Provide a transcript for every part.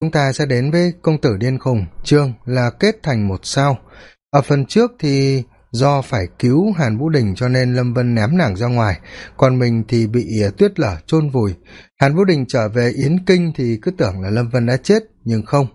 chúng ta sẽ đến với công tử điên khùng, chương là kết thành một sao. Ở phần trước thì do phải cứu hàn vũ đình cho nên lâm vân ném nàng ra ngoài, còn mình thì bị à, tuyết lở chôn vùi. Hàn vũ đình trở về yến kinh thì cứ tưởng là lâm vân đã chết, nhưng không.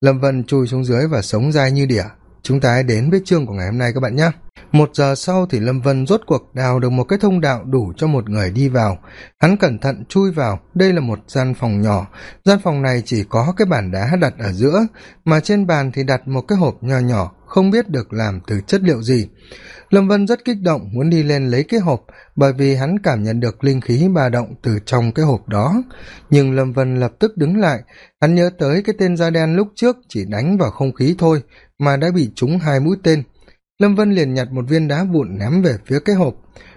Lâm vân chui xuống dưới và sống dai như đỉa chúng ta hãy đến với chương của ngày hôm nay các bạn nhé. Một giờ sau thì lâm vân rốt cuộc đào được một cái thông đạo đủ cho một người đi vào. Hắn cẩn thận chui vào. Đây là một gian phòng nhỏ. Gian phòng này chỉ có cái bàn đá đặt ở giữa, mà trên bàn thì đặt một cái hộp nho nhỏ, không biết được làm từ chất liệu gì. Lâm vân rất kích động muốn đi lên lấy cái hộp, bởi vì hắn cảm nhận được linh khí ba động từ trong cái hộp đó. Nhưng lâm vân lập tức đứng lại. Hắn nhớ tới cái tên da đen lúc trước chỉ đánh vào không khí thôi mà đã bị trúng hai mũi tên. Lâm vân liền nhặt một viên đá vụn ném về phía cái hộp.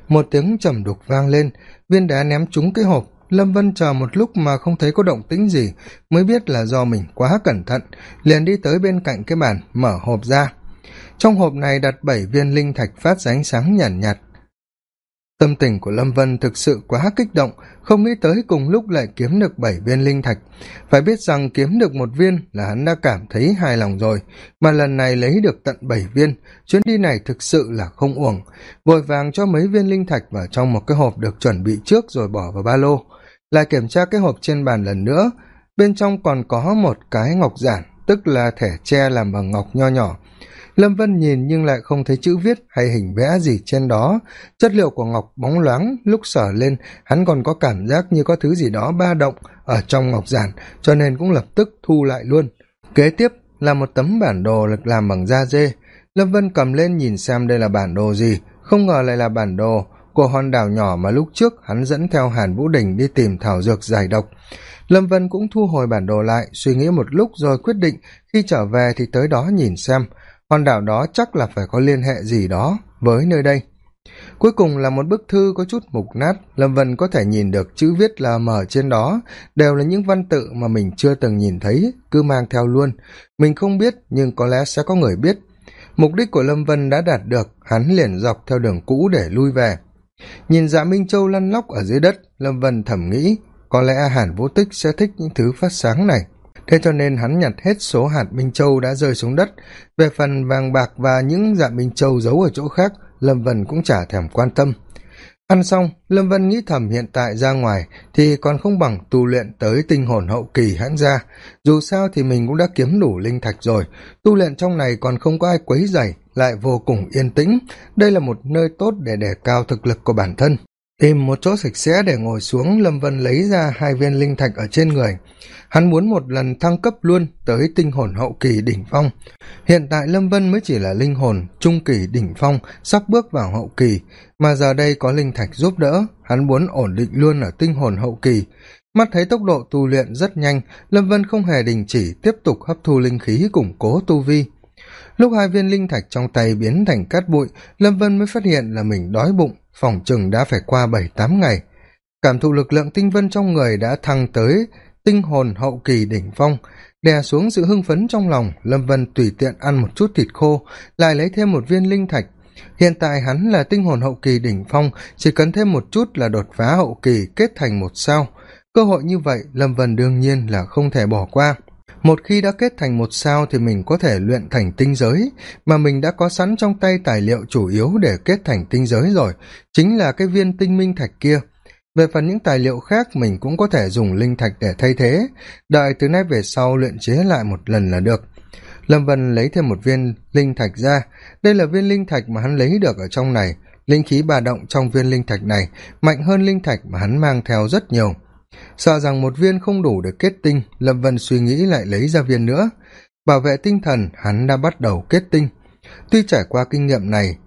Một tiếng trầm đục vang lên viên đá ném trúng cái hộp. Lâm vân chờ một lúc mà không thấy có động tĩnh gì mới biết là do mình quá cẩn thận liền đi tới bên cạnh cái bàn mở hộp ra. Trong hộp này đặt bảy viên linh thạch phát ra ánh sáng nhàn nhạt, nhạt tâm tình của lâm vân thực sự quá kích động, không nghĩ tới cùng lúc lại kiếm được bảy viên linh thạch. Phải biết rằng kiếm được một viên là hắn đã cảm thấy hài lòng rồi, mà lần này lấy được tận bảy viên, chuyến đi này thực sự là không uổng. Vội vàng cho mấy viên linh thạch vào trong một cái hộp được chuẩn bị trước rồi bỏ vào ba lô. Lại kiểm tra cái hộp trên bàn lần nữa, bên trong còn có một cái ngọc giản tức là thẻ tre làm bằng ngọc nho nhỏ. Lâm vân nhìn nhưng lại không thấy chữ viết hay hình vẽ gì trên đó. Chất liệu của ngọc bóng loáng, lúc sở lên, hắn còn có cảm giác như có thứ gì đó ba động ở trong ngọc giản, cho nên cũng lập tức thu lại luôn. Kế tiếp là một tấm bản đồ được làm bằng da dê. Lâm vân cầm lên nhìn xem đây là bản đồ gì. Không ngờ lại là bản đồ của hòn đảo nhỏ mà lúc trước hắn dẫn theo hàn vũ đình đi tìm thảo dược giải độc lâm vân cũng thu hồi bản đồ lại, suy nghĩ một lúc rồi quyết định khi trở về thì tới đó nhìn xem. Hòn đảo đó chắc là phải có liên hệ gì đó với nơi đây. Cuối cùng là một bức thư có chút mục nát. Lâm vân có thể nhìn được chữ viết là mờ trên đó. Đều là những văn tự mà mình chưa từng nhìn thấy, cứ mang theo luôn. Mình không biết, nhưng có lẽ sẽ có người biết. Mục đích của lâm vân đã đạt được, hắn liền dọc theo đường cũ để lui về. Nhìn dạ minh châu lăn lóc ở dưới đất, lâm vân thầm nghĩ có lẽ hàn vô tích sẽ thích những thứ phát sáng này. Thế cho nên hắn nhặt hết số hạt minh châu đã rơi xuống đất. Về phần vàng bạc và những dạ minh châu giấu ở chỗ khác, lâm vân cũng chả thèm quan tâm. Ăn xong, lâm vân nghĩ thầm hiện tại ra ngoài thì còn không bằng tu luyện tới tinh hồn hậu kỳ hãng ra dù sao thì mình cũng đã kiếm đủ linh thạch rồi. Tu luyện trong này còn không có ai quấy dày lại vô cùng yên tĩnh. Đây là một nơi tốt để đề cao thực lực của bản thân tìm một chỗ sạch sẽ để ngồi xuống, lâm vân lấy ra hai viên linh thạch ở trên người. Hắn muốn một lần thăng cấp luôn tới tinh hồn hậu kỳ đỉnh phong. Hiện tại lâm vân mới chỉ là linh hồn trung kỳ đỉnh phong, sắp bước vào hậu kỳ. Mà giờ đây có linh thạch giúp đỡ, hắn muốn ổn định luôn ở tinh hồn hậu kỳ. Mắt thấy tốc độ tu luyện rất nhanh, lâm vân không hề đình chỉ tiếp tục hấp thu linh khí củng cố tu vi lúc hai viên linh thạch trong tay biến thành cát bụi, lâm vân mới phát hiện là mình đói bụng, phòng chừng đã phải qua bảy tám ngày. Cảm thụ lực lượng tinh vân trong người đã thăng tới tinh hồn hậu kỳ đỉnh phong. Đè xuống sự hưng phấn trong lòng, lâm vân tùy tiện ăn một chút thịt khô, lại lấy thêm một viên linh thạch. Hiện tại hắn là tinh hồn hậu kỳ đỉnh phong, chỉ cần thêm một chút là đột phá hậu kỳ kết thành một sao. Cơ hội như vậy, lâm vân đương nhiên là không thể bỏ qua một khi đã kết thành một sao thì mình có thể luyện thành tinh giới, mà mình đã có sẵn trong tay tài liệu chủ yếu để kết thành tinh giới rồi, chính là cái viên tinh minh thạch kia. Về phần những tài liệu khác, mình cũng có thể dùng linh thạch để thay thế. Đợi từ nay về sau luyện chế lại một lần là được. Lâm vân lấy thêm một viên linh thạch ra. Đây là viên linh thạch mà hắn lấy được ở trong này. Linh khí bà động trong viên linh thạch này, mạnh hơn linh thạch mà hắn mang theo rất nhiều sợ rằng một viên không đủ để kết tinh, lâm vân suy nghĩ lại lấy ra viên nữa. Bảo vệ tinh thần, hắn đã bắt đầu kết tinh. Tuy trải qua kinh nghiệm này,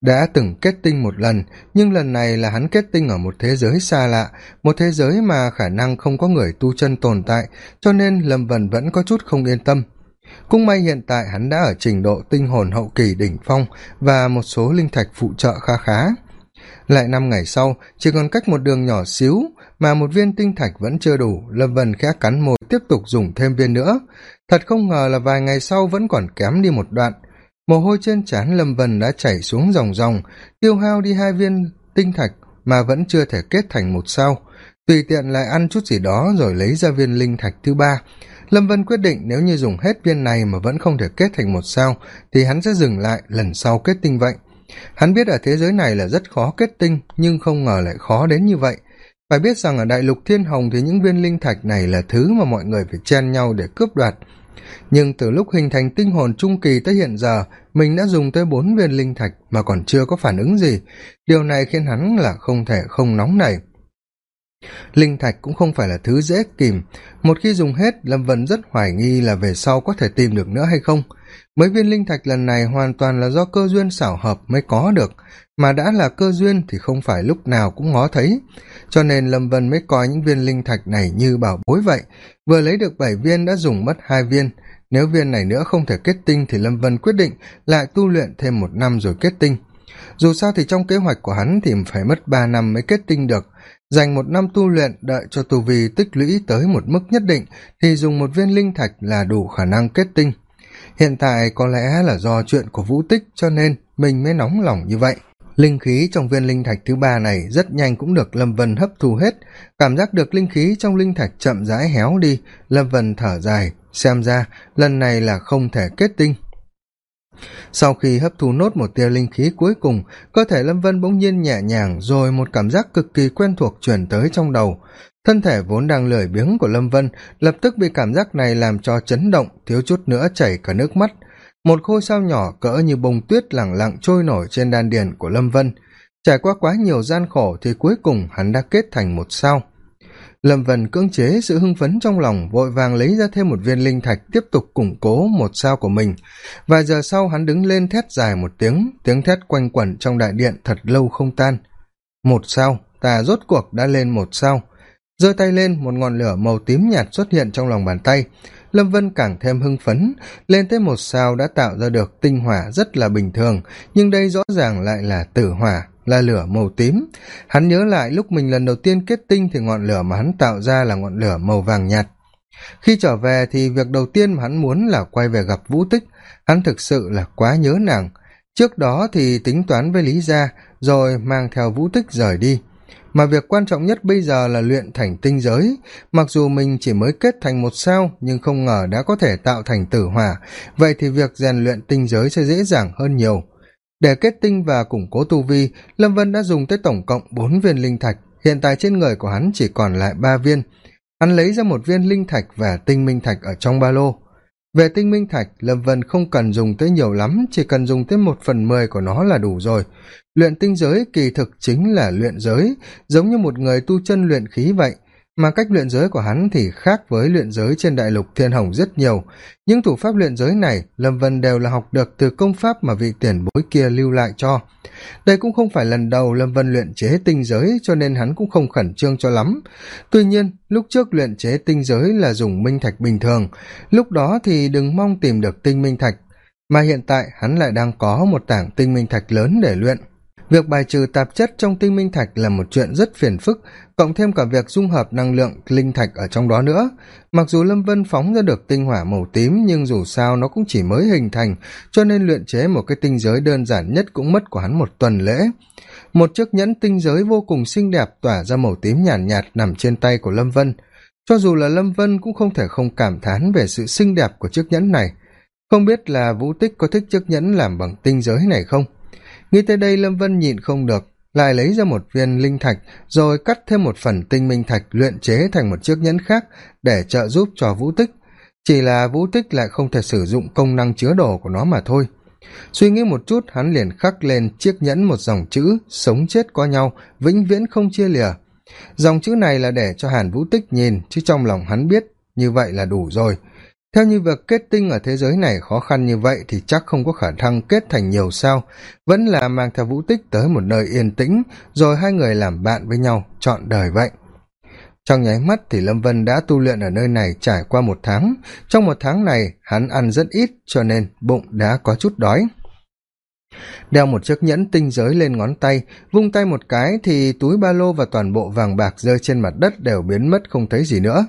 đã từng kết tinh một lần, nhưng lần này là hắn kết tinh ở một thế giới xa lạ, một thế giới mà khả năng không có người tu chân tồn tại, cho nên lâm vân vẫn có chút không yên tâm. Cũng may hiện tại hắn đã ở trình độ tinh hồn hậu kỳ đỉnh phong và một số linh thạch phụ trợ kha khá lại năm ngày sau, chỉ còn cách một đường nhỏ xíu mà một viên tinh thạch vẫn chưa đủ. Lâm vân khẽ cắn môi, tiếp tục dùng thêm viên nữa. Thật không ngờ là vài ngày sau vẫn còn kém đi một đoạn. Mồ hôi trên trán lâm vân đã chảy xuống ròng ròng, tiêu hao đi hai viên tinh thạch mà vẫn chưa thể kết thành một sao. Tùy tiện lại ăn chút gì đó rồi lấy ra viên linh thạch thứ ba. Lâm vân quyết định nếu như dùng hết viên này mà vẫn không thể kết thành một sao, thì hắn sẽ dừng lại lần sau kết tinh vậy hắn biết ở thế giới này là rất khó kết tinh, nhưng không ngờ lại khó đến như vậy. Phải biết rằng ở đại lục thiên hồng thì những viên linh thạch này là thứ mà mọi người phải chen nhau để cướp đoạt. Nhưng từ lúc hình thành tinh hồn trung kỳ tới hiện giờ, mình đã dùng tới bốn viên linh thạch mà còn chưa có phản ứng gì. Điều này khiến hắn là không thể không nóng nảy. Linh thạch cũng không phải là thứ dễ kìm. Một khi dùng hết, lâm vân rất hoài nghi là về sau có thể tìm được nữa hay không mấy viên linh thạch lần này hoàn toàn là do cơ duyên xảo hợp mới có được. Mà đã là cơ duyên thì không phải lúc nào cũng ngó thấy. Cho nên lâm vân mới coi những viên linh thạch này như bảo bối vậy. Vừa lấy được bảy viên đã dùng mất hai viên. Nếu viên này nữa không thể kết tinh thì lâm vân quyết định lại tu luyện thêm một năm rồi kết tinh. Dù sao thì trong kế hoạch của hắn thì phải mất ba năm mới kết tinh được. Dành một năm tu luyện đợi cho tu vi tích lũy tới một mức nhất định thì dùng một viên linh thạch là đủ khả năng kết tinh hiện tại có lẽ là do chuyện của vũ tích cho nên mình mới nóng lòng như vậy. Linh khí trong viên linh thạch thứ ba này rất nhanh cũng được lâm vân hấp thu hết. Cảm giác được linh khí trong linh thạch chậm rãi héo đi, lâm vân thở dài, xem ra lần này là không thể kết tinh. Sau khi hấp thu nốt một tia linh khí cuối cùng, cơ thể lâm vân bỗng nhiên nhẹ nhàng rồi một cảm giác cực kỳ quen thuộc chuyển tới trong đầu thân thể vốn đang lười biếng của lâm vân lập tức bị cảm giác này làm cho chấn động, thiếu chút nữa chảy cả nước mắt. Một khôi sao nhỏ cỡ như bông tuyết lẳng lặng trôi nổi trên đan điền của lâm vân. Trải qua quá nhiều gian khổ thì cuối cùng hắn đã kết thành một sao. Lâm vân cưỡng chế sự hưng phấn trong lòng, vội vàng lấy ra thêm một viên linh thạch tiếp tục củng cố một sao của mình. Vài giờ sau hắn đứng lên thét dài một tiếng tiếng thét quanh quẩn trong đại điện thật lâu không tan. Một sao, ta rốt cuộc đã lên một sao giơ tay lên, một ngọn lửa màu tím nhạt xuất hiện trong lòng bàn tay. Lâm vân càng thêm hưng phấn, lên tới một sao đã tạo ra được tinh hỏa rất là bình thường, nhưng đây rõ ràng lại là tử hỏa, là lửa màu tím. Hắn nhớ lại lúc mình lần đầu tiên kết tinh thì ngọn lửa mà hắn tạo ra là ngọn lửa màu vàng nhạt. Khi trở về thì việc đầu tiên mà hắn muốn là quay về gặp vũ tích. Hắn thực sự là quá nhớ nàng. Trước đó thì tính toán với lý gia, rồi mang theo vũ tích rời đi mà việc quan trọng nhất bây giờ là luyện thành tinh giới. Mặc dù mình chỉ mới kết thành một sao, nhưng không ngờ đã có thể tạo thành tử hỏa. Vậy thì việc rèn luyện tinh giới sẽ dễ dàng hơn nhiều. Để kết tinh và củng cố tu vi, lâm vân đã dùng tới tổng cộng bốn viên linh thạch. Hiện tại trên người của hắn chỉ còn lại ba viên. Hắn lấy ra một viên linh thạch và tinh minh thạch ở trong ba lô về tinh minh thạch, lâm vân không cần dùng tới nhiều lắm, chỉ cần dùng tới một phần mười của nó là đủ rồi. Luyện tinh giới kỳ thực chính là luyện giới, giống như một người tu chân luyện khí vậy mà cách luyện giới của hắn thì khác với luyện giới trên đại lục thiên hồng rất nhiều. Những thủ pháp luyện giới này, lâm vân đều là học được từ công pháp mà vị tiền bối kia lưu lại cho. Đây cũng không phải lần đầu lâm vân luyện chế tinh giới, cho nên hắn cũng không khẩn trương cho lắm. Tuy nhiên, lúc trước luyện chế tinh giới là dùng minh thạch bình thường. Lúc đó thì đừng mong tìm được tinh minh thạch. Mà hiện tại hắn lại đang có một tảng tinh minh thạch lớn để luyện việc bài trừ tạp chất trong tinh minh thạch là một chuyện rất phiền phức cộng thêm cả việc dung hợp năng lượng linh thạch ở trong đó nữa. Mặc dù lâm vân phóng ra được tinh hỏa màu tím nhưng dù sao nó cũng chỉ mới hình thành cho nên luyện chế một cái tinh giới đơn giản nhất cũng mất của hắn một tuần lễ. Một chiếc nhẫn tinh giới vô cùng xinh đẹp tỏa ra màu tím nhàn nhạt, nhạt nằm trên tay của lâm vân. Cho dù là lâm vân cũng không thể không cảm thán về sự xinh đẹp của chiếc nhẫn này. Không biết là vũ tích có thích chiếc nhẫn làm bằng tinh giới này không? Nghĩ tới đây lâm vân nhịn không được, lại lấy ra một viên linh thạch, rồi cắt thêm một phần tinh minh thạch luyện chế thành một chiếc nhẫn khác để trợ giúp cho vũ tích. Chỉ là vũ tích lại không thể sử dụng công năng chứa đồ của nó mà thôi. Suy nghĩ một chút, hắn liền khắc lên chiếc nhẫn một dòng chữ sống chết có nhau, vĩnh viễn không chia lìa dòng chữ này là để cho hàn vũ tích nhìn, chứ trong lòng hắn biết như vậy là đủ rồi theo như việc kết tinh ở thế giới này khó khăn như vậy thì chắc không có khả năng kết thành nhiều sao. Vẫn là mang theo vũ tích tới một nơi yên tĩnh, rồi hai người làm bạn với nhau, trọn đời vậy. Trong nháy mắt thì lâm vân đã tu luyện ở nơi này trải qua một tháng. Trong một tháng này, hắn ăn rất ít, cho nên bụng đã có chút đói. Đeo một chiếc nhẫn tinh giới lên ngón tay, vung tay một cái thì túi ba lô và toàn bộ vàng bạc rơi trên mặt đất đều biến mất không thấy gì nữa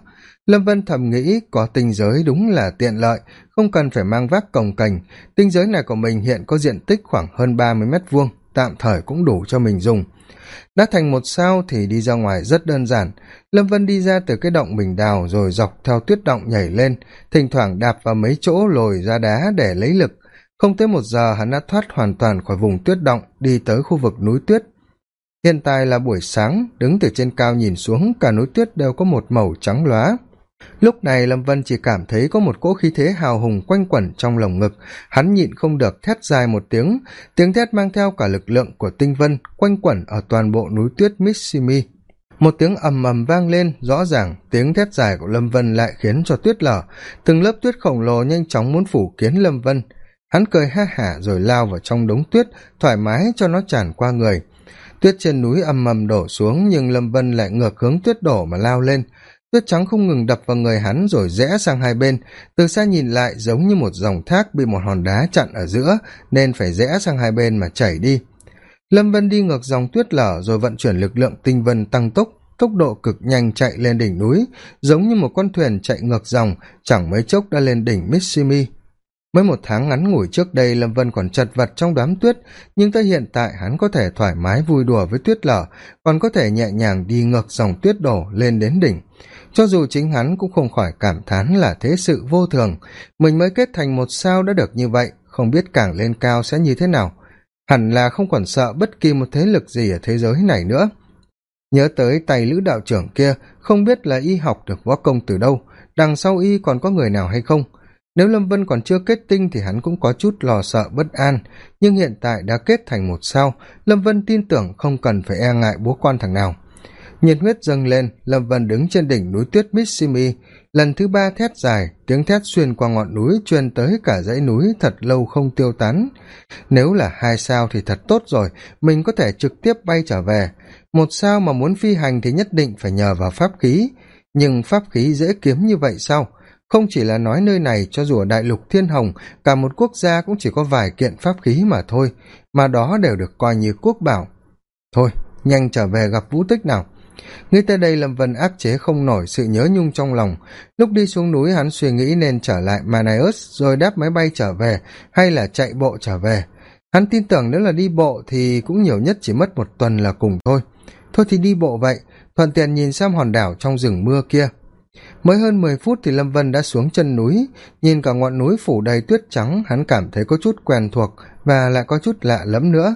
lâm vân thầm nghĩ có tinh giới đúng là tiện lợi, không cần phải mang vác cồng cành. Tinh giới này của mình hiện có diện tích khoảng hơn ba mươi mét vuông, tạm thời cũng đủ cho mình dùng. Đã thành một sao thì đi ra ngoài rất đơn giản. Lâm vân đi ra từ cái động mình đào rồi dọc theo tuyết động nhảy lên, thỉnh thoảng đạp vào mấy chỗ lồi ra đá để lấy lực. Không tới một giờ, hắn đã thoát hoàn toàn khỏi vùng tuyết động, đi tới khu vực núi tuyết. Hiện tại là buổi sáng, đứng từ trên cao nhìn xuống, cả núi tuyết đều có một màu trắng lóa lúc này lâm vân chỉ cảm thấy có một cỗ khí thế hào hùng quanh quẩn trong lồng ngực. Hắn nhịn không được thét dài một tiếng. Tiếng thét mang theo cả lực lượng của tinh vân quanh quẩn ở toàn bộ núi tuyết missimi một tiếng ầm ầm vang lên, rõ ràng tiếng thét dài của lâm vân lại khiến cho tuyết lở, từng lớp tuyết khổng lồ nhanh chóng muốn phủ kiến lâm vân. Hắn cười ha hả rồi lao vào trong đống tuyết, thoải mái cho nó tràn qua người. Tuyết trên núi ầm ầm đổ xuống nhưng lâm vân lại ngược hướng tuyết đổ mà lao lên tuyết trắng không ngừng đập vào người hắn rồi rẽ sang hai bên. Từ xa nhìn lại giống như một dòng thác bị một hòn đá chặn ở giữa, nên phải rẽ sang hai bên mà chảy đi. Lâm vân đi ngược dòng tuyết lở rồi vận chuyển lực lượng tinh vân tăng tốc tốc độ cực nhanh chạy lên đỉnh núi, giống như một con thuyền chạy ngược dòng, chẳng mấy chốc đã lên đỉnh missimi mới một tháng ngắn ngủi trước đây, lâm vân còn chật vật trong đám tuyết, nhưng tới hiện tại hắn có thể thoải mái vui đùa với tuyết lở, còn có thể nhẹ nhàng đi ngược dòng tuyết đổ lên đến đỉnh. Cho dù chính hắn cũng không khỏi cảm thán là thế sự vô thường. Mình mới kết thành một sao đã được như vậy, không biết càng lên cao sẽ như thế nào. Hẳn là không còn sợ bất kỳ một thế lực gì ở thế giới này nữa. Nhớ tới tay lữ đạo trưởng kia, không biết là y học được võ công từ đâu, đằng sau y còn có người nào hay không? Nếu lâm vân còn chưa kết tinh thì hắn cũng có chút lo sợ bất an, nhưng hiện tại đã kết thành một sao lâm vân tin tưởng không cần phải e ngại bố quan thằng nào. Nhiệt huyết dâng lên, lâm vân đứng trên đỉnh núi tuyết missimi lần thứ ba thét dài, tiếng thét xuyên qua ngọn núi truyền tới cả dãy núi thật lâu không tiêu tán. Nếu là hai sao thì thật tốt rồi, mình có thể trực tiếp bay trở về. Một sao mà muốn phi hành thì nhất định phải nhờ vào pháp khí. Nhưng pháp khí dễ kiếm như vậy sao? Không chỉ là nói nơi này cho dù ở đại lục thiên hồng, cả một quốc gia cũng chỉ có vài kiện pháp khí mà thôi, mà đó đều được coi như quốc bảo. Thôi, nhanh trở về gặp vũ tích nào. Nghĩ tới đây lâm vân áp chế không nổi sự nhớ nhung trong lòng. Lúc đi xuống núi hắn suy nghĩ nên trở lại manius rồi đáp máy bay trở về, hay là chạy bộ trở về. Hắn tin tưởng nếu là đi bộ thì cũng nhiều nhất chỉ mất một tuần là cùng thôi. Thôi thì đi bộ vậy, thuận tiện nhìn xem hòn đảo trong rừng mưa kia mới hơn mười phút thì lâm vân đã xuống chân núi. Nhìn cả ngọn núi phủ đầy tuyết trắng, hắn cảm thấy có chút quen thuộc và lại có chút lạ lẫm nữa.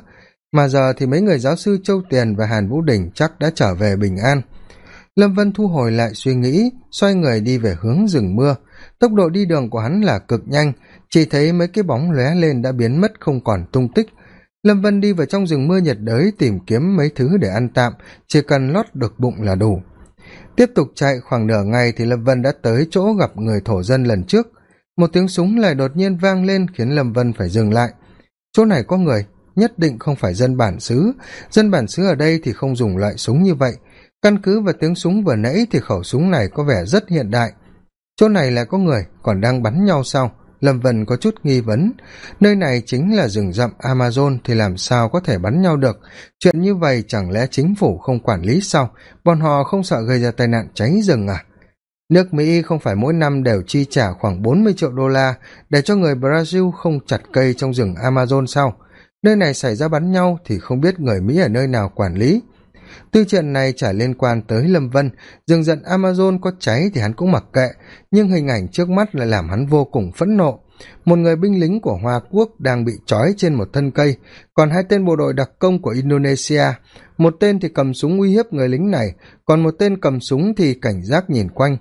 Mà giờ thì mấy người giáo sư châu tiền và hàn vũ đình chắc đã trở về bình an. Lâm vân thu hồi lại suy nghĩ, xoay người đi về hướng rừng mưa. Tốc độ đi đường của hắn là cực nhanh, chỉ thấy mấy cái bóng lóe lên đã biến mất không còn tung tích. Lâm vân đi vào trong rừng mưa nhiệt đới tìm kiếm mấy thứ để ăn tạm, chỉ cần lót được bụng là đủ tiếp tục chạy khoảng nửa ngày thì lâm vân đã tới chỗ gặp người thổ dân lần trước. Một tiếng súng lại đột nhiên vang lên khiến lâm vân phải dừng lại. Chỗ này có người, nhất định không phải dân bản xứ. Dân bản xứ ở đây thì không dùng loại súng như vậy. Căn cứ vào tiếng súng vừa nãy thì khẩu súng này có vẻ rất hiện đại. Chỗ này lại có người, còn đang bắn nhau sau lâm vân có chút nghi vấn. Nơi này chính là rừng rậm amazon thì làm sao có thể bắn nhau được? Chuyện như vậy chẳng lẽ chính phủ không quản lý sao? Bọn họ không sợ gây ra tai nạn cháy rừng à? Nước mỹ không phải mỗi năm đều chi trả khoảng bốn mươi triệu đô la để cho người brazil không chặt cây trong rừng amazon sao? Nơi này xảy ra bắn nhau thì không biết người mỹ ở nơi nào quản lý tuy chuyện này chả liên quan tới lâm vân rừng rận amazon có cháy thì hắn cũng mặc kệ, nhưng hình ảnh trước mắt lại làm hắn vô cùng phẫn nộ. Một người binh lính của hoa quốc đang bị trói trên một thân cây, còn hai tên bộ đội đặc công của indonesia. Một tên thì cầm súng uy hiếp người lính này, còn một tên cầm súng thì cảnh giác nhìn quanh.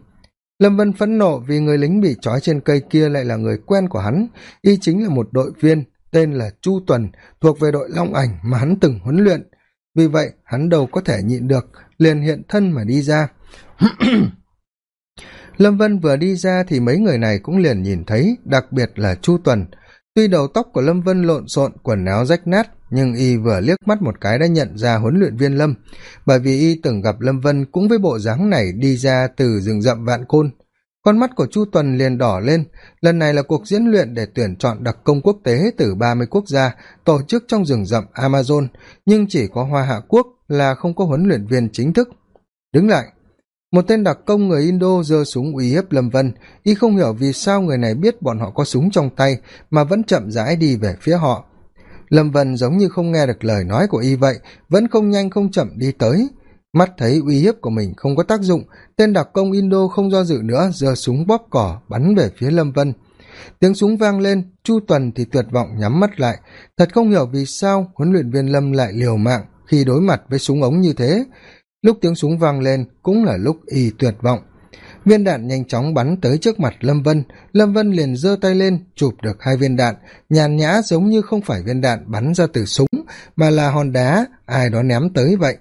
Lâm vân phẫn nộ vì người lính bị trói trên cây kia lại là người quen của hắn, y chính là một đội viên tên là chu tuần, thuộc về đội long ảnh mà hắn từng huấn luyện vì vậy, hắn đâu có thể nhịn được, liền hiện thân mà đi ra. Lâm vân vừa đi ra thì mấy người này cũng liền nhìn thấy, đặc biệt là chu tuần. Tuy đầu tóc của lâm vân lộn xộn, quần áo rách nát, nhưng y vừa liếc mắt một cái đã nhận ra huấn luyện viên lâm. Bởi vì y từng gặp lâm vân cũng với bộ dáng này đi ra từ rừng rậm vạn côn con mắt của chu tuần liền đỏ lên. Lần này là cuộc diễn luyện để tuyển chọn đặc công quốc tế từ ba mươi quốc gia tổ chức trong rừng rậm amazon. Nhưng chỉ có hoa hạ quốc là không có huấn luyện viên chính thức. Đứng lại. Một tên đặc công người indo giơ súng uy hiếp lâm vân. Y không hiểu vì sao người này biết bọn họ có súng trong tay, mà vẫn chậm rãi đi về phía họ. Lâm vân giống như không nghe được lời nói của y vậy, vẫn không nhanh không chậm đi tới mắt thấy uy hiếp của mình không có tác dụng, tên đặc công indo không do dự nữa, giơ súng bóp cỏ, bắn về phía lâm vân. Tiếng súng vang lên, chu tuần thì tuyệt vọng nhắm mắt lại. Thật không hiểu vì sao huấn luyện viên lâm lại liều mạng khi đối mặt với súng ống như thế. Lúc tiếng súng vang lên, cũng là lúc y tuyệt vọng. Viên đạn nhanh chóng bắn tới trước mặt lâm vân. Lâm vân liền giơ tay lên, chụp được hai viên đạn. Nhàn nhã giống như không phải viên đạn bắn ra từ súng, mà là hòn đá, ai đó ném tới vậy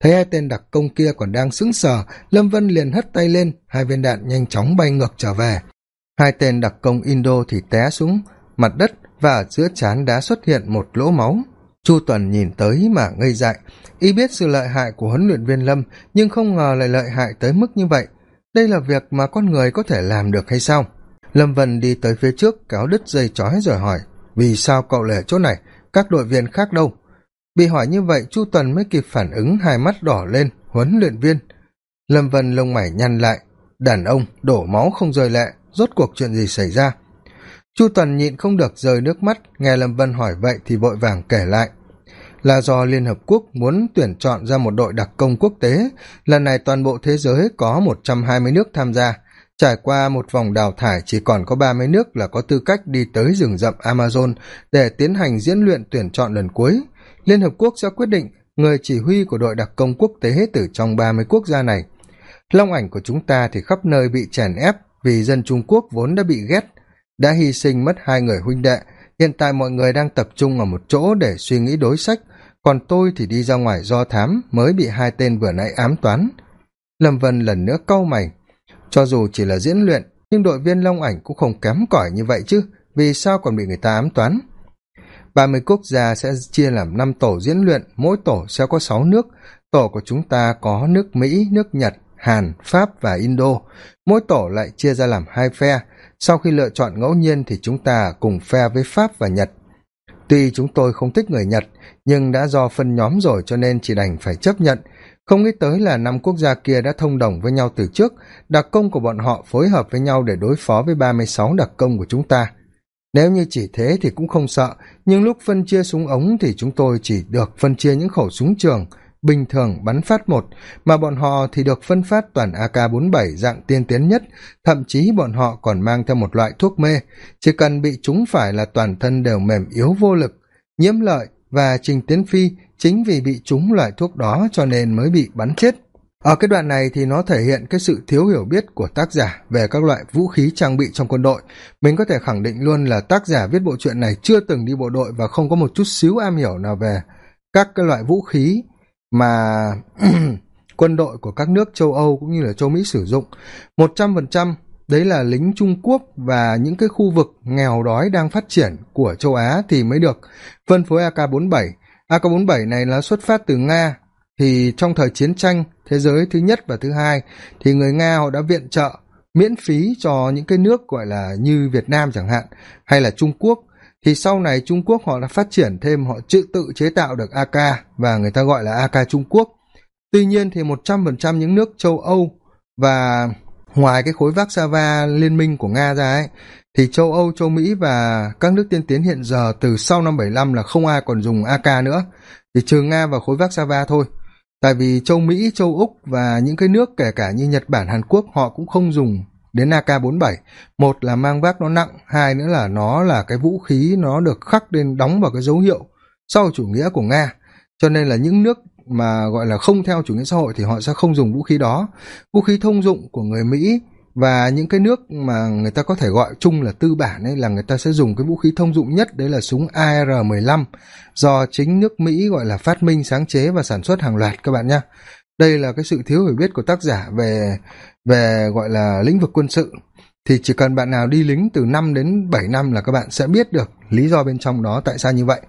thấy hai tên đặc công kia còn đang sững sờ, lâm vân liền hất tay lên, hai viên đạn nhanh chóng bay ngược trở về. Hai tên đặc công indo thì té xuống, mặt đất và ở giữa trán đã xuất hiện một lỗ máu. Chu tuần nhìn tới mà ngây dại. Y biết sự lợi hại của huấn luyện viên lâm, nhưng không ngờ lại lợi hại tới mức như vậy. Đây là việc mà con người có thể làm được hay sao? Lâm vân đi tới phía trước kéo đứt dây chói rồi hỏi, vì sao cậu lại ở chỗ này? Các đội viên khác đâu? Bị hỏi như vậy, chu tuần mới kịp phản ứng, hai mắt đỏ lên, huấn luyện viên. Lâm vân lông mày nhăn lại. Đàn ông, đổ máu không rơi lệ, rốt cuộc chuyện gì xảy ra? Chu tuần nhịn không được rơi nước mắt, nghe lâm vân hỏi vậy thì vội vàng kể lại. Là do liên hợp quốc muốn tuyển chọn ra một đội đặc công quốc tế, lần này toàn bộ thế giới có một trăm hai mươi nước tham gia. Trải qua một vòng đào thải, chỉ còn có ba mươi nước là có tư cách đi tới rừng rậm amazon để tiến hành diễn luyện tuyển chọn lần cuối liên hợp quốc sẽ quyết định người chỉ huy của đội đặc công quốc tế từ trong ba mươi quốc gia này. Long ảnh của chúng ta thì khắp nơi bị chèn ép vì dân trung quốc vốn đã bị ghét, đã hy sinh mất hai người huynh đệ. Hiện tại mọi người đang tập trung ở một chỗ để suy nghĩ đối sách, còn tôi thì đi ra ngoài do thám mới bị hai tên vừa nãy ám toán. Lâm vân lần nữa cau mày. Cho dù chỉ là diễn luyện, nhưng đội viên long ảnh cũng không kém cỏi như vậy chứ, vì sao còn bị người ta ám toán? Ba mươi quốc gia sẽ chia làm năm tổ diễn luyện, mỗi tổ sẽ có sáu nước. Tổ của chúng ta có nước mỹ, nước nhật, hàn, pháp và indo. Mỗi tổ lại chia ra làm hai phe. Sau khi lựa chọn ngẫu nhiên thì chúng ta cùng phe với pháp và nhật. Tuy chúng tôi không thích người nhật, nhưng đã do phân nhóm rồi cho nên chỉ đành phải chấp nhận. Không nghĩ tới là năm quốc gia kia đã thông đồng với nhau từ trước. Đặc công của bọn họ phối hợp với nhau để đối phó với ba mươi sáu đặc công của chúng ta nếu như chỉ thế thì cũng không sợ, nhưng lúc phân chia súng ống thì chúng tôi chỉ được phân chia những khẩu súng trường, bình thường bắn phát một, mà bọn họ thì được phân phát toàn ak bốn bảy dạng tiên tiến nhất, thậm chí bọn họ còn mang theo một loại thuốc mê. Chỉ cần bị chúng phải là toàn thân đều mềm yếu vô lực, nhiễm lợi và trình tiến phi chính vì bị trúng loại thuốc đó cho nên mới bị bắn chết ở cái đoạn này thì nó thể hiện cái sự thiếu hiểu biết của tác giả về các loại vũ khí trang bị trong quân đội. Mình có thể khẳng định luôn là tác giả viết bộ truyện này chưa từng đi bộ đội và không có một chút xíu am hiểu nào về các cái loại vũ khí mà quân đội của các nước châu âu cũng như là châu mỹ sử dụng. Một trăm phần trăm, đấy là lính trung quốc và những cái khu vực nghèo đói đang phát triển của châu á thì mới được. Phân phối ak bốn bảy. Ak bốn bảy này là xuất phát từ nga thì trong thời chiến tranh, thế giới thứ nhất và thứ hai, thì người nga họ đã viện trợ miễn phí cho những cái nước gọi là như việt nam chẳng hạn, hay là trung quốc. Thì sau này trung quốc họ đã phát triển thêm, họ tự tự chế tạo được ak và người ta gọi là ak trung quốc. Tuy nhiên thì một trăm phần trăm những nước châu âu và ngoài cái khối vác sava liên minh của nga ra ấy, thì châu âu, châu mỹ và các nước tiên tiến hiện giờ từ sau năm bảy năm là không ai còn dùng ak nữa. Thì trừ nga và khối vác sava thôi tại vì châu mỹ, châu úc và những cái nước kể cả như nhật bản, hàn quốc, họ cũng không dùng đến ak bốn bảy. Một là mang vác nó nặng, hai nữa là nó là cái vũ khí nó được khắc lên đóng vào cái dấu hiệu sau chủ nghĩa của nga. Cho nên là những nước mà gọi là không theo chủ nghĩa xã hội thì họ sẽ không dùng vũ khí đó. Vũ khí thông dụng của người mỹ và những cái nước mà người ta có thể gọi chung là tư bản ấy là người ta sẽ dùng cái vũ khí thông dụng nhất, đấy là súng ar 15 do chính nước mỹ gọi là phát minh, sáng chế và sản xuất hàng loạt các bạn nhé đây là cái sự thiếu hiểu biết của tác giả về về gọi là lĩnh vực quân sự. Thì chỉ cần bạn nào đi lính từ năm đến bảy năm là các bạn sẽ biết được lý do bên trong đó tại sao như vậy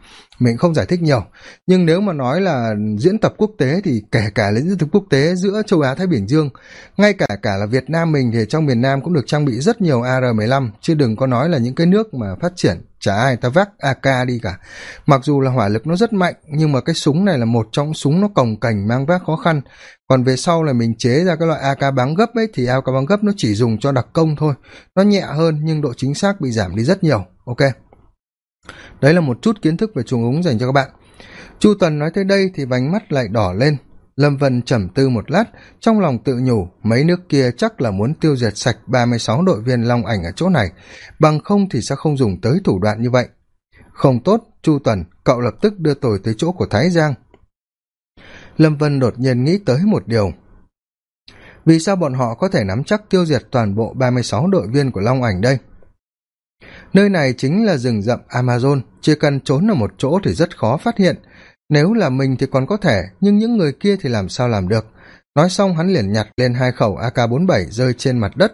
mình không giải thích nhiều. Nhưng nếu mà nói là diễn tập quốc tế thì kể cả là diễn tập quốc tế giữa châu á thái bình dương, ngay cả cả là việt nam mình thì trong miền nam cũng được trang bị rất nhiều ar 15 chứ đừng có nói là những cái nước mà phát triển, chả ai ta vác ak đi cả. Mặc dù là hỏa lực nó rất mạnh, nhưng mà cái súng này là một trong súng nó cồng cành, mang vác khó khăn. Còn về sau là mình chế ra cái loại ak bắn gấp ấy, thì ak bắn gấp nó chỉ dùng cho đặc công thôi. Nó nhẹ hơn nhưng độ chính xác bị giảm đi rất nhiều. Ok đấy là một chút kiến thức về trùng úng dành cho các bạn. Chu tần nói tới đây thì vánh mắt lại đỏ lên. Lâm vân trầm tư một lát, trong lòng tự nhủ, mấy nước kia chắc là muốn tiêu diệt sạch ba mươi sáu đội viên long ảnh ở chỗ này, bằng không thì sẽ không dùng tới thủ đoạn như vậy. Không tốt, chu tần cậu lập tức đưa tôi tới chỗ của thái giang. Lâm vân đột nhiên nghĩ tới một điều. Vì sao bọn họ có thể nắm chắc tiêu diệt toàn bộ ba mươi sáu đội viên của long ảnh đây? Nơi này chính là rừng rậm amazon, chỉ cần trốn ở một chỗ thì rất khó phát hiện. Nếu là mình thì còn có thể, nhưng những người kia thì làm sao làm được? Nói xong hắn liền nhặt lên hai khẩu ak bốn bảy rơi trên mặt đất.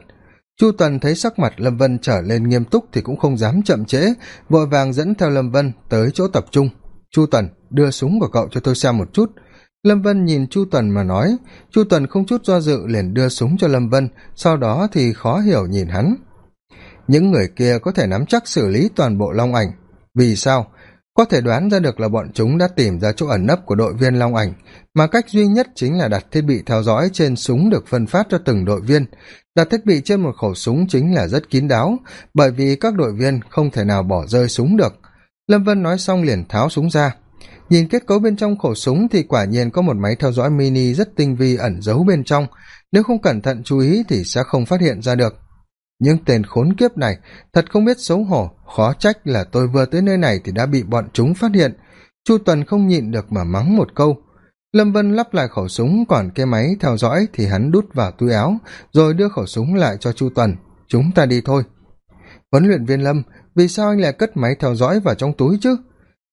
Chu tần thấy sắc mặt lâm vân trở lên nghiêm túc thì cũng không dám chậm trễ, vội vàng dẫn theo lâm vân tới chỗ tập trung. Chu tần đưa súng của cậu cho tôi xem một chút. Lâm vân nhìn chu tần mà nói. Chu tần không chút do dự liền đưa súng cho lâm vân, sau đó thì khó hiểu nhìn hắn những người kia có thể nắm chắc xử lý toàn bộ long ảnh. Vì sao? Có thể đoán ra được là bọn chúng đã tìm ra chỗ ẩn nấp của đội viên long ảnh, mà cách duy nhất chính là đặt thiết bị theo dõi trên súng được phân phát cho từng đội viên. Đặt thiết bị trên một khẩu súng chính là rất kín đáo, bởi vì các đội viên không thể nào bỏ rơi súng được. Lâm vân nói xong liền tháo súng ra. Nhìn kết cấu bên trong khẩu súng thì quả nhiên có một máy theo dõi mini rất tinh vi ẩn giấu bên trong. Nếu không cẩn thận chú ý thì sẽ không phát hiện ra được những tên khốn kiếp này, thật không biết xấu hổ, khó trách là tôi vừa tới nơi này thì đã bị bọn chúng phát hiện. Chu tuần không nhịn được mà mắng một câu. Lâm vân lắp lại khẩu súng còn cái máy theo dõi thì hắn đút vào túi áo, rồi đưa khẩu súng lại cho chu tuần. Chúng ta đi thôi. Huấn luyện viên lâm, vì sao anh lại cất máy theo dõi vào trong túi chứ?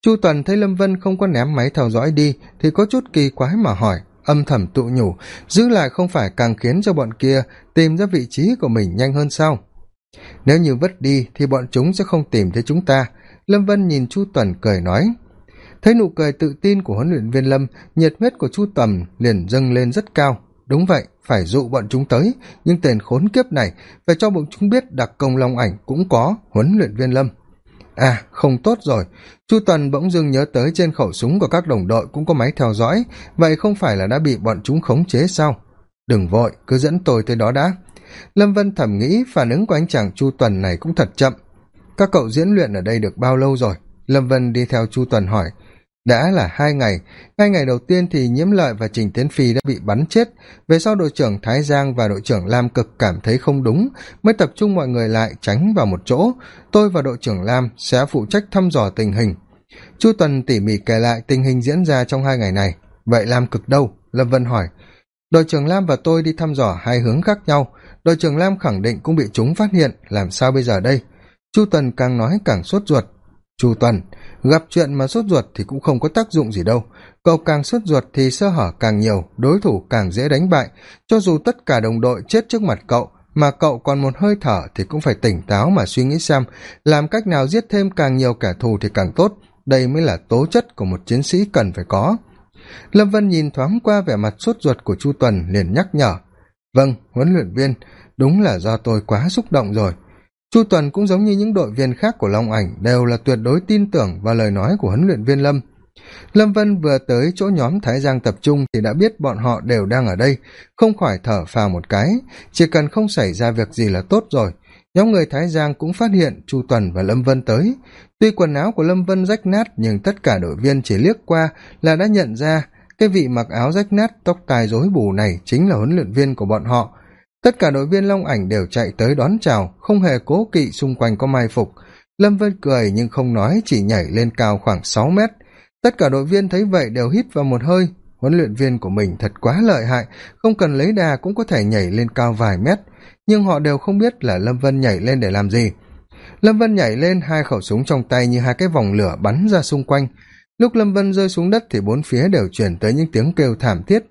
Chu tuần thấy lâm vân không có ném máy theo dõi đi thì có chút kỳ quái mà hỏi âm thầm tụ nhủ, giữ lại không phải càng khiến cho bọn kia tìm ra vị trí của mình nhanh hơn sao? Nếu như vứt đi thì bọn chúng sẽ không tìm thấy chúng ta. Lâm vân nhìn chu tuần cười nói. Thấy nụ cười tự tin của huấn luyện viên lâm, nhiệt huyết của chu tầm liền dâng lên rất cao. Đúng vậy, phải dụ bọn chúng tới, nhưng tên khốn kiếp này phải cho bọn chúng biết đặc công long ảnh cũng có huấn luyện viên lâm à không tốt rồi. Chu tần bỗng dưng nhớ tới trên khẩu súng của các đồng đội cũng có máy theo dõi. Vậy không phải là đã bị bọn chúng khống chế sao? Đừng vội, cứ dẫn tôi tới đó đã. Lâm vân thầm nghĩ, phản ứng của anh chàng chu tuần này cũng thật chậm. Các cậu diễn luyện ở đây được bao lâu rồi? Lâm vân đi theo chu tuần hỏi đã là hai ngày hai ngày đầu tiên thì nhiễm lợi và trình tiến phi đã bị bắn chết. Về sau, đội trưởng thái giang và đội trưởng lam cực cảm thấy không đúng, mới tập trung mọi người lại tránh vào một chỗ. Tôi và đội trưởng lam sẽ phụ trách thăm dò tình hình. Chu tuần tỉ mỉ kể lại tình hình diễn ra trong hai ngày này. Vậy lam cực đâu? Lâm vân hỏi. Đội trưởng lam và tôi đi thăm dò hai hướng khác nhau. Đội trưởng lam khẳng định cũng bị chúng phát hiện. Làm sao bây giờ đây? Chu tần càng nói càng sốt ruột chu tuần gặp chuyện mà sốt ruột thì cũng không có tác dụng gì đâu. Cậu càng sốt ruột thì sơ hở càng nhiều, đối thủ càng dễ đánh bại. Cho dù tất cả đồng đội chết trước mặt cậu, mà cậu còn một hơi thở thì cũng phải tỉnh táo mà suy nghĩ xem, làm cách nào giết thêm càng nhiều kẻ thù thì càng tốt. Đây mới là tố chất của một chiến sĩ cần phải có. Lâm vân nhìn thoáng qua vẻ mặt sốt ruột của chu tuần liền nhắc nhở. Vâng huấn luyện viên, đúng là do tôi quá xúc động rồi chu tuần cũng giống như những đội viên khác của long ảnh, đều là tuyệt đối tin tưởng vào lời nói của huấn luyện viên lâm. Lâm vân vừa tới chỗ nhóm thái giang tập trung thì đã biết bọn họ đều đang ở đây, không khỏi thở phào một cái. Chỉ cần không xảy ra việc gì là tốt rồi. Nhóm người thái giang cũng phát hiện chu tuần và lâm vân tới. Tuy quần áo của lâm vân rách nát, nhưng tất cả đội viên chỉ liếc qua là đã nhận ra cái vị mặc áo rách nát, tóc tai rối bù này chính là huấn luyện viên của bọn họ tất cả đội viên long ảnh đều chạy tới đón chào, không hề cố kỵ xung quanh có mai phục. Lâm vân cười nhưng không nói, chỉ nhảy lên cao khoảng sáu mét. Tất cả đội viên thấy vậy đều hít vào một hơi. Huấn luyện viên của mình thật quá lợi hại, không cần lấy đà cũng có thể nhảy lên cao vài mét. Nhưng họ đều không biết là lâm vân nhảy lên để làm gì. Lâm vân nhảy lên, hai khẩu súng trong tay như hai cái vòng lửa bắn ra xung quanh. Lúc lâm vân rơi xuống đất thì bốn phía đều chuyển tới những tiếng kêu thảm thiết.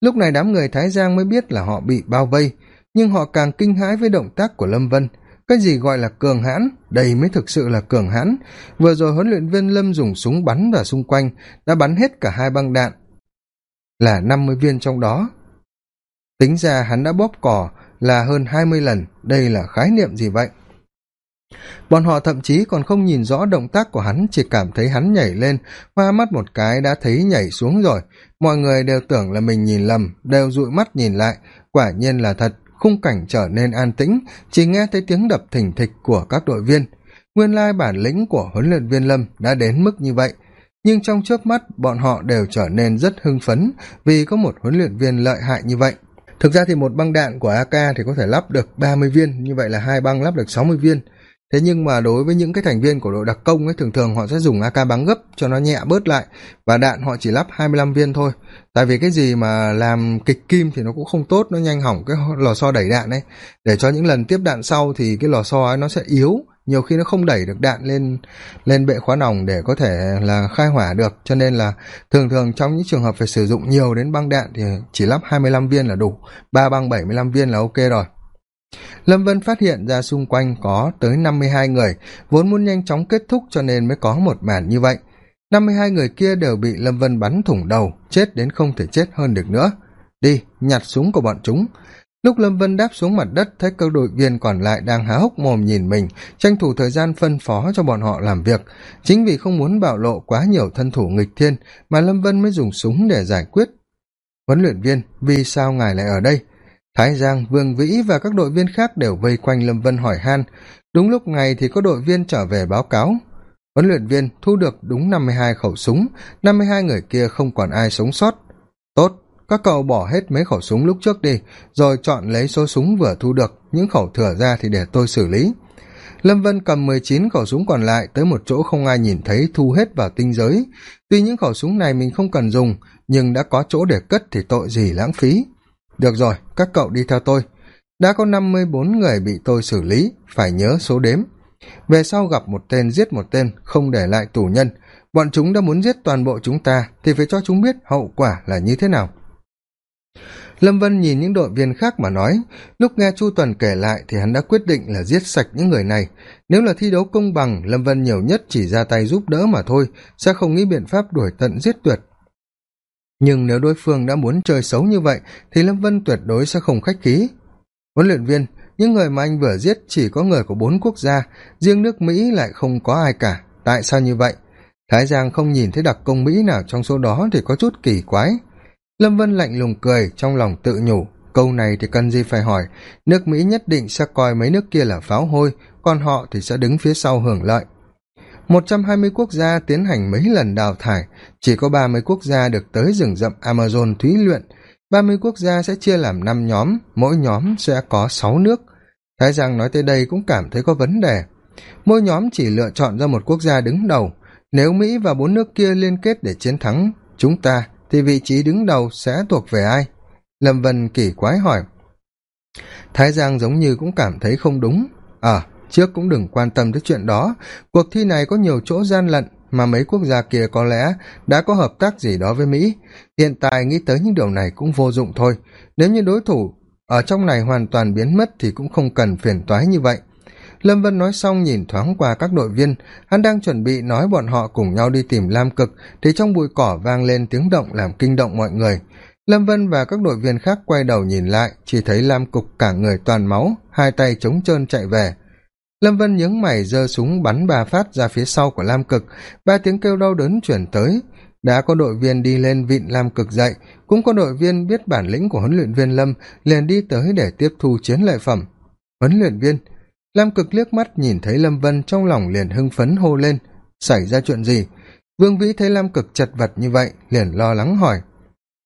Lúc này đám người thái giang mới biết là họ bị bao vây nhưng họ càng kinh hãi với động tác của lâm vân. Cái gì gọi là cường hãn, đây mới thực sự là cường hãn. Vừa rồi huấn luyện viên lâm dùng súng bắn vào xung quanh, đã bắn hết cả hai băng đạn. Là năm mươi viên trong đó. Tính ra hắn đã bóp cò là hơn hai mươi lần, đây là khái niệm gì vậy? Bọn họ thậm chí còn không nhìn rõ động tác của hắn, chỉ cảm thấy hắn nhảy lên, hoa mắt một cái đã thấy nhảy xuống rồi. Mọi người đều tưởng là mình nhìn lầm, đều dụi mắt nhìn lại, quả nhiên là thật khung cảnh trở nên an tĩnh, chỉ nghe thấy tiếng đập thình thịch của các đội viên. Nguyên lai bản lĩnh của huấn luyện viên lâm đã đến mức như vậy. Nhưng trong chớp mắt, bọn họ đều trở nên rất hưng phấn vì có một huấn luyện viên lợi hại như vậy. Thực ra thì một băng đạn của ak thì có thể lắp được ba mươi viên, như vậy là hai băng lắp được sáu mươi viên thế nhưng mà đối với những cái thành viên của đội đặc công ấy, thường thường họ sẽ dùng ak bắn gấp cho nó nhẹ bớt lại, và đạn họ chỉ lắp hai mươi lăm viên thôi. Tại vì cái gì mà làm kịch kim thì nó cũng không tốt, nó nhanh hỏng cái lò xo đẩy đạn ấy. Để cho những lần tiếp đạn sau thì cái lò xo ấy nó sẽ yếu, nhiều khi nó không đẩy được đạn lên lên bệ khóa nòng để có thể là khai hỏa được. Cho nên là thường thường trong những trường hợp phải sử dụng nhiều đến băng đạn thì chỉ lắp hai mươi lăm viên là đủ, ba băng bảy mươi lăm viên là ok rồi lâm vân phát hiện ra xung quanh có tới năm mươi hai người, vốn muốn nhanh chóng kết thúc cho nên mới có một màn như vậy. năm mươi hai người kia đều bị lâm vân bắn thủng đầu, chết đến không thể chết hơn được nữa. Đi, nhặt súng của bọn chúng. Lúc lâm vân đáp xuống mặt đất, thấy các đội viên còn lại đang há hốc mồm nhìn mình, tranh thủ thời gian phân phó cho bọn họ làm việc. Chính vì không muốn bạo lộ quá nhiều thân thủ nghịch thiên, mà lâm vân mới dùng súng để giải quyết. Huấn luyện viên, vì sao ngài lại ở đây? Thái giang, vương vĩ và các đội viên khác đều vây quanh lâm vân hỏi han. Đúng lúc này thì có đội viên trở về báo cáo. Huấn luyện viên thu được đúng năm mươi hai khẩu súng, năm mươi hai người kia không còn ai sống sót. Tốt, các cậu bỏ hết mấy khẩu súng lúc trước đi, rồi chọn lấy số súng vừa thu được, những khẩu thừa ra thì để tôi xử lý. Lâm vân cầm mười chín khẩu súng còn lại tới một chỗ không ai nhìn thấy, thu hết vào tinh giới. Tuy những khẩu súng này mình không cần dùng, nhưng đã có chỗ để cất thì tội gì lãng phí được rồi, các cậu đi theo tôi. Đã có năm mươi bốn người bị tôi xử lý, phải nhớ số đếm. Về sau gặp một tên, giết một tên, không để lại tù nhân. Bọn chúng đã muốn giết toàn bộ chúng ta, thì phải cho chúng biết hậu quả là như thế nào. Lâm vân nhìn những đội viên khác mà nói, lúc nghe chu tuần kể lại thì hắn đã quyết định là giết sạch những người này. Nếu là thi đấu công bằng, lâm vân nhiều nhất chỉ ra tay giúp đỡ mà thôi, sẽ không nghĩ biện pháp đuổi tận giết tuyệt nhưng nếu đối phương đã muốn chơi xấu như vậy, thì lâm vân tuyệt đối sẽ không khách khí. Huấn luyện viên, những người mà anh vừa giết chỉ có người của bốn quốc gia, riêng nước mỹ lại không có ai cả. Tại sao như vậy? Thái giang không nhìn thấy đặc công mỹ nào trong số đó thì có chút kỳ quái. Lâm vân lạnh lùng cười, trong lòng tự nhủ. Câu này thì cần gì phải hỏi? Nước mỹ nhất định sẽ coi mấy nước kia là pháo hôi, còn họ thì sẽ đứng phía sau hưởng lợi một trăm hai mươi quốc gia tiến hành mấy lần đào thải. Chỉ có ba mươi quốc gia được tới rừng rậm amazon thúy luyện. ba mươi quốc gia sẽ chia làm năm nhóm mỗi nhóm sẽ có sáu nước. Thái giang nói tới đây cũng cảm thấy có vấn đề. Mỗi nhóm chỉ lựa chọn ra một quốc gia đứng đầu. Nếu mỹ và bốn nước kia liên kết để chiến thắng chúng ta thì vị trí đứng đầu sẽ thuộc về ai? Lâm vân kỳ quái hỏi. Thái giang giống như cũng cảm thấy không đúng. Ờ à, trước cũng đừng quan tâm tới chuyện đó. Cuộc thi này có nhiều chỗ gian lận mà mấy quốc gia kia có lẽ đã có hợp tác gì đó với mỹ. Hiện tại nghĩ tới những điều này cũng vô dụng thôi. Nếu như đối thủ ở trong này hoàn toàn biến mất thì cũng không cần phiền toái như vậy. Lâm vân nói xong nhìn thoáng qua các đội viên. Hắn đang chuẩn bị nói bọn họ cùng nhau đi tìm lam cực thì trong bụi cỏ vang lên tiếng động làm kinh động mọi người. Lâm vân và các đội viên khác quay đầu nhìn lại, chỉ thấy lam cục cả người toàn máu, hai tay trống trơn chạy về lâm vân nhướng mày giơ súng bắn ba phát ra phía sau của lam cực. Ba tiếng kêu đau đớn chuyển tới. Đã có đội viên đi lên vịn lam cực dậy. Cũng có đội viên biết bản lĩnh của huấn luyện viên lâm, liền đi tới để tiếp thu chiến lợi phẩm. Huấn luyện viên, lam cực liếc mắt nhìn thấy lâm vân trong lòng liền hưng phấn hô lên. Xảy ra chuyện gì? Vương vĩ thấy lam cực chật vật như vậy, liền lo lắng hỏi.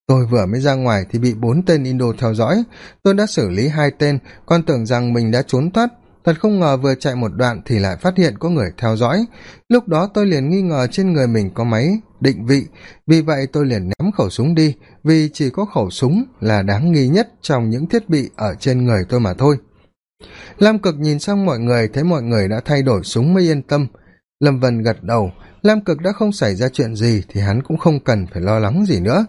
Tôi vừa mới ra ngoài thì bị bốn tên indo theo dõi. Tôi đã xử lý hai tên, còn tưởng rằng mình đã trốn thoát thật không ngờ vừa chạy một đoạn thì lại phát hiện có người theo dõi. Lúc đó tôi liền nghi ngờ trên người mình có máy định vị. Vì vậy tôi liền ném khẩu súng đi, vì chỉ có khẩu súng là đáng nghi nhất trong những thiết bị ở trên người tôi mà thôi. Lam cực nhìn sang mọi người, thấy mọi người đã thay đổi súng mới yên tâm. Lâm vân gật đầu. Lam cực đã không xảy ra chuyện gì thì hắn cũng không cần phải lo lắng gì nữa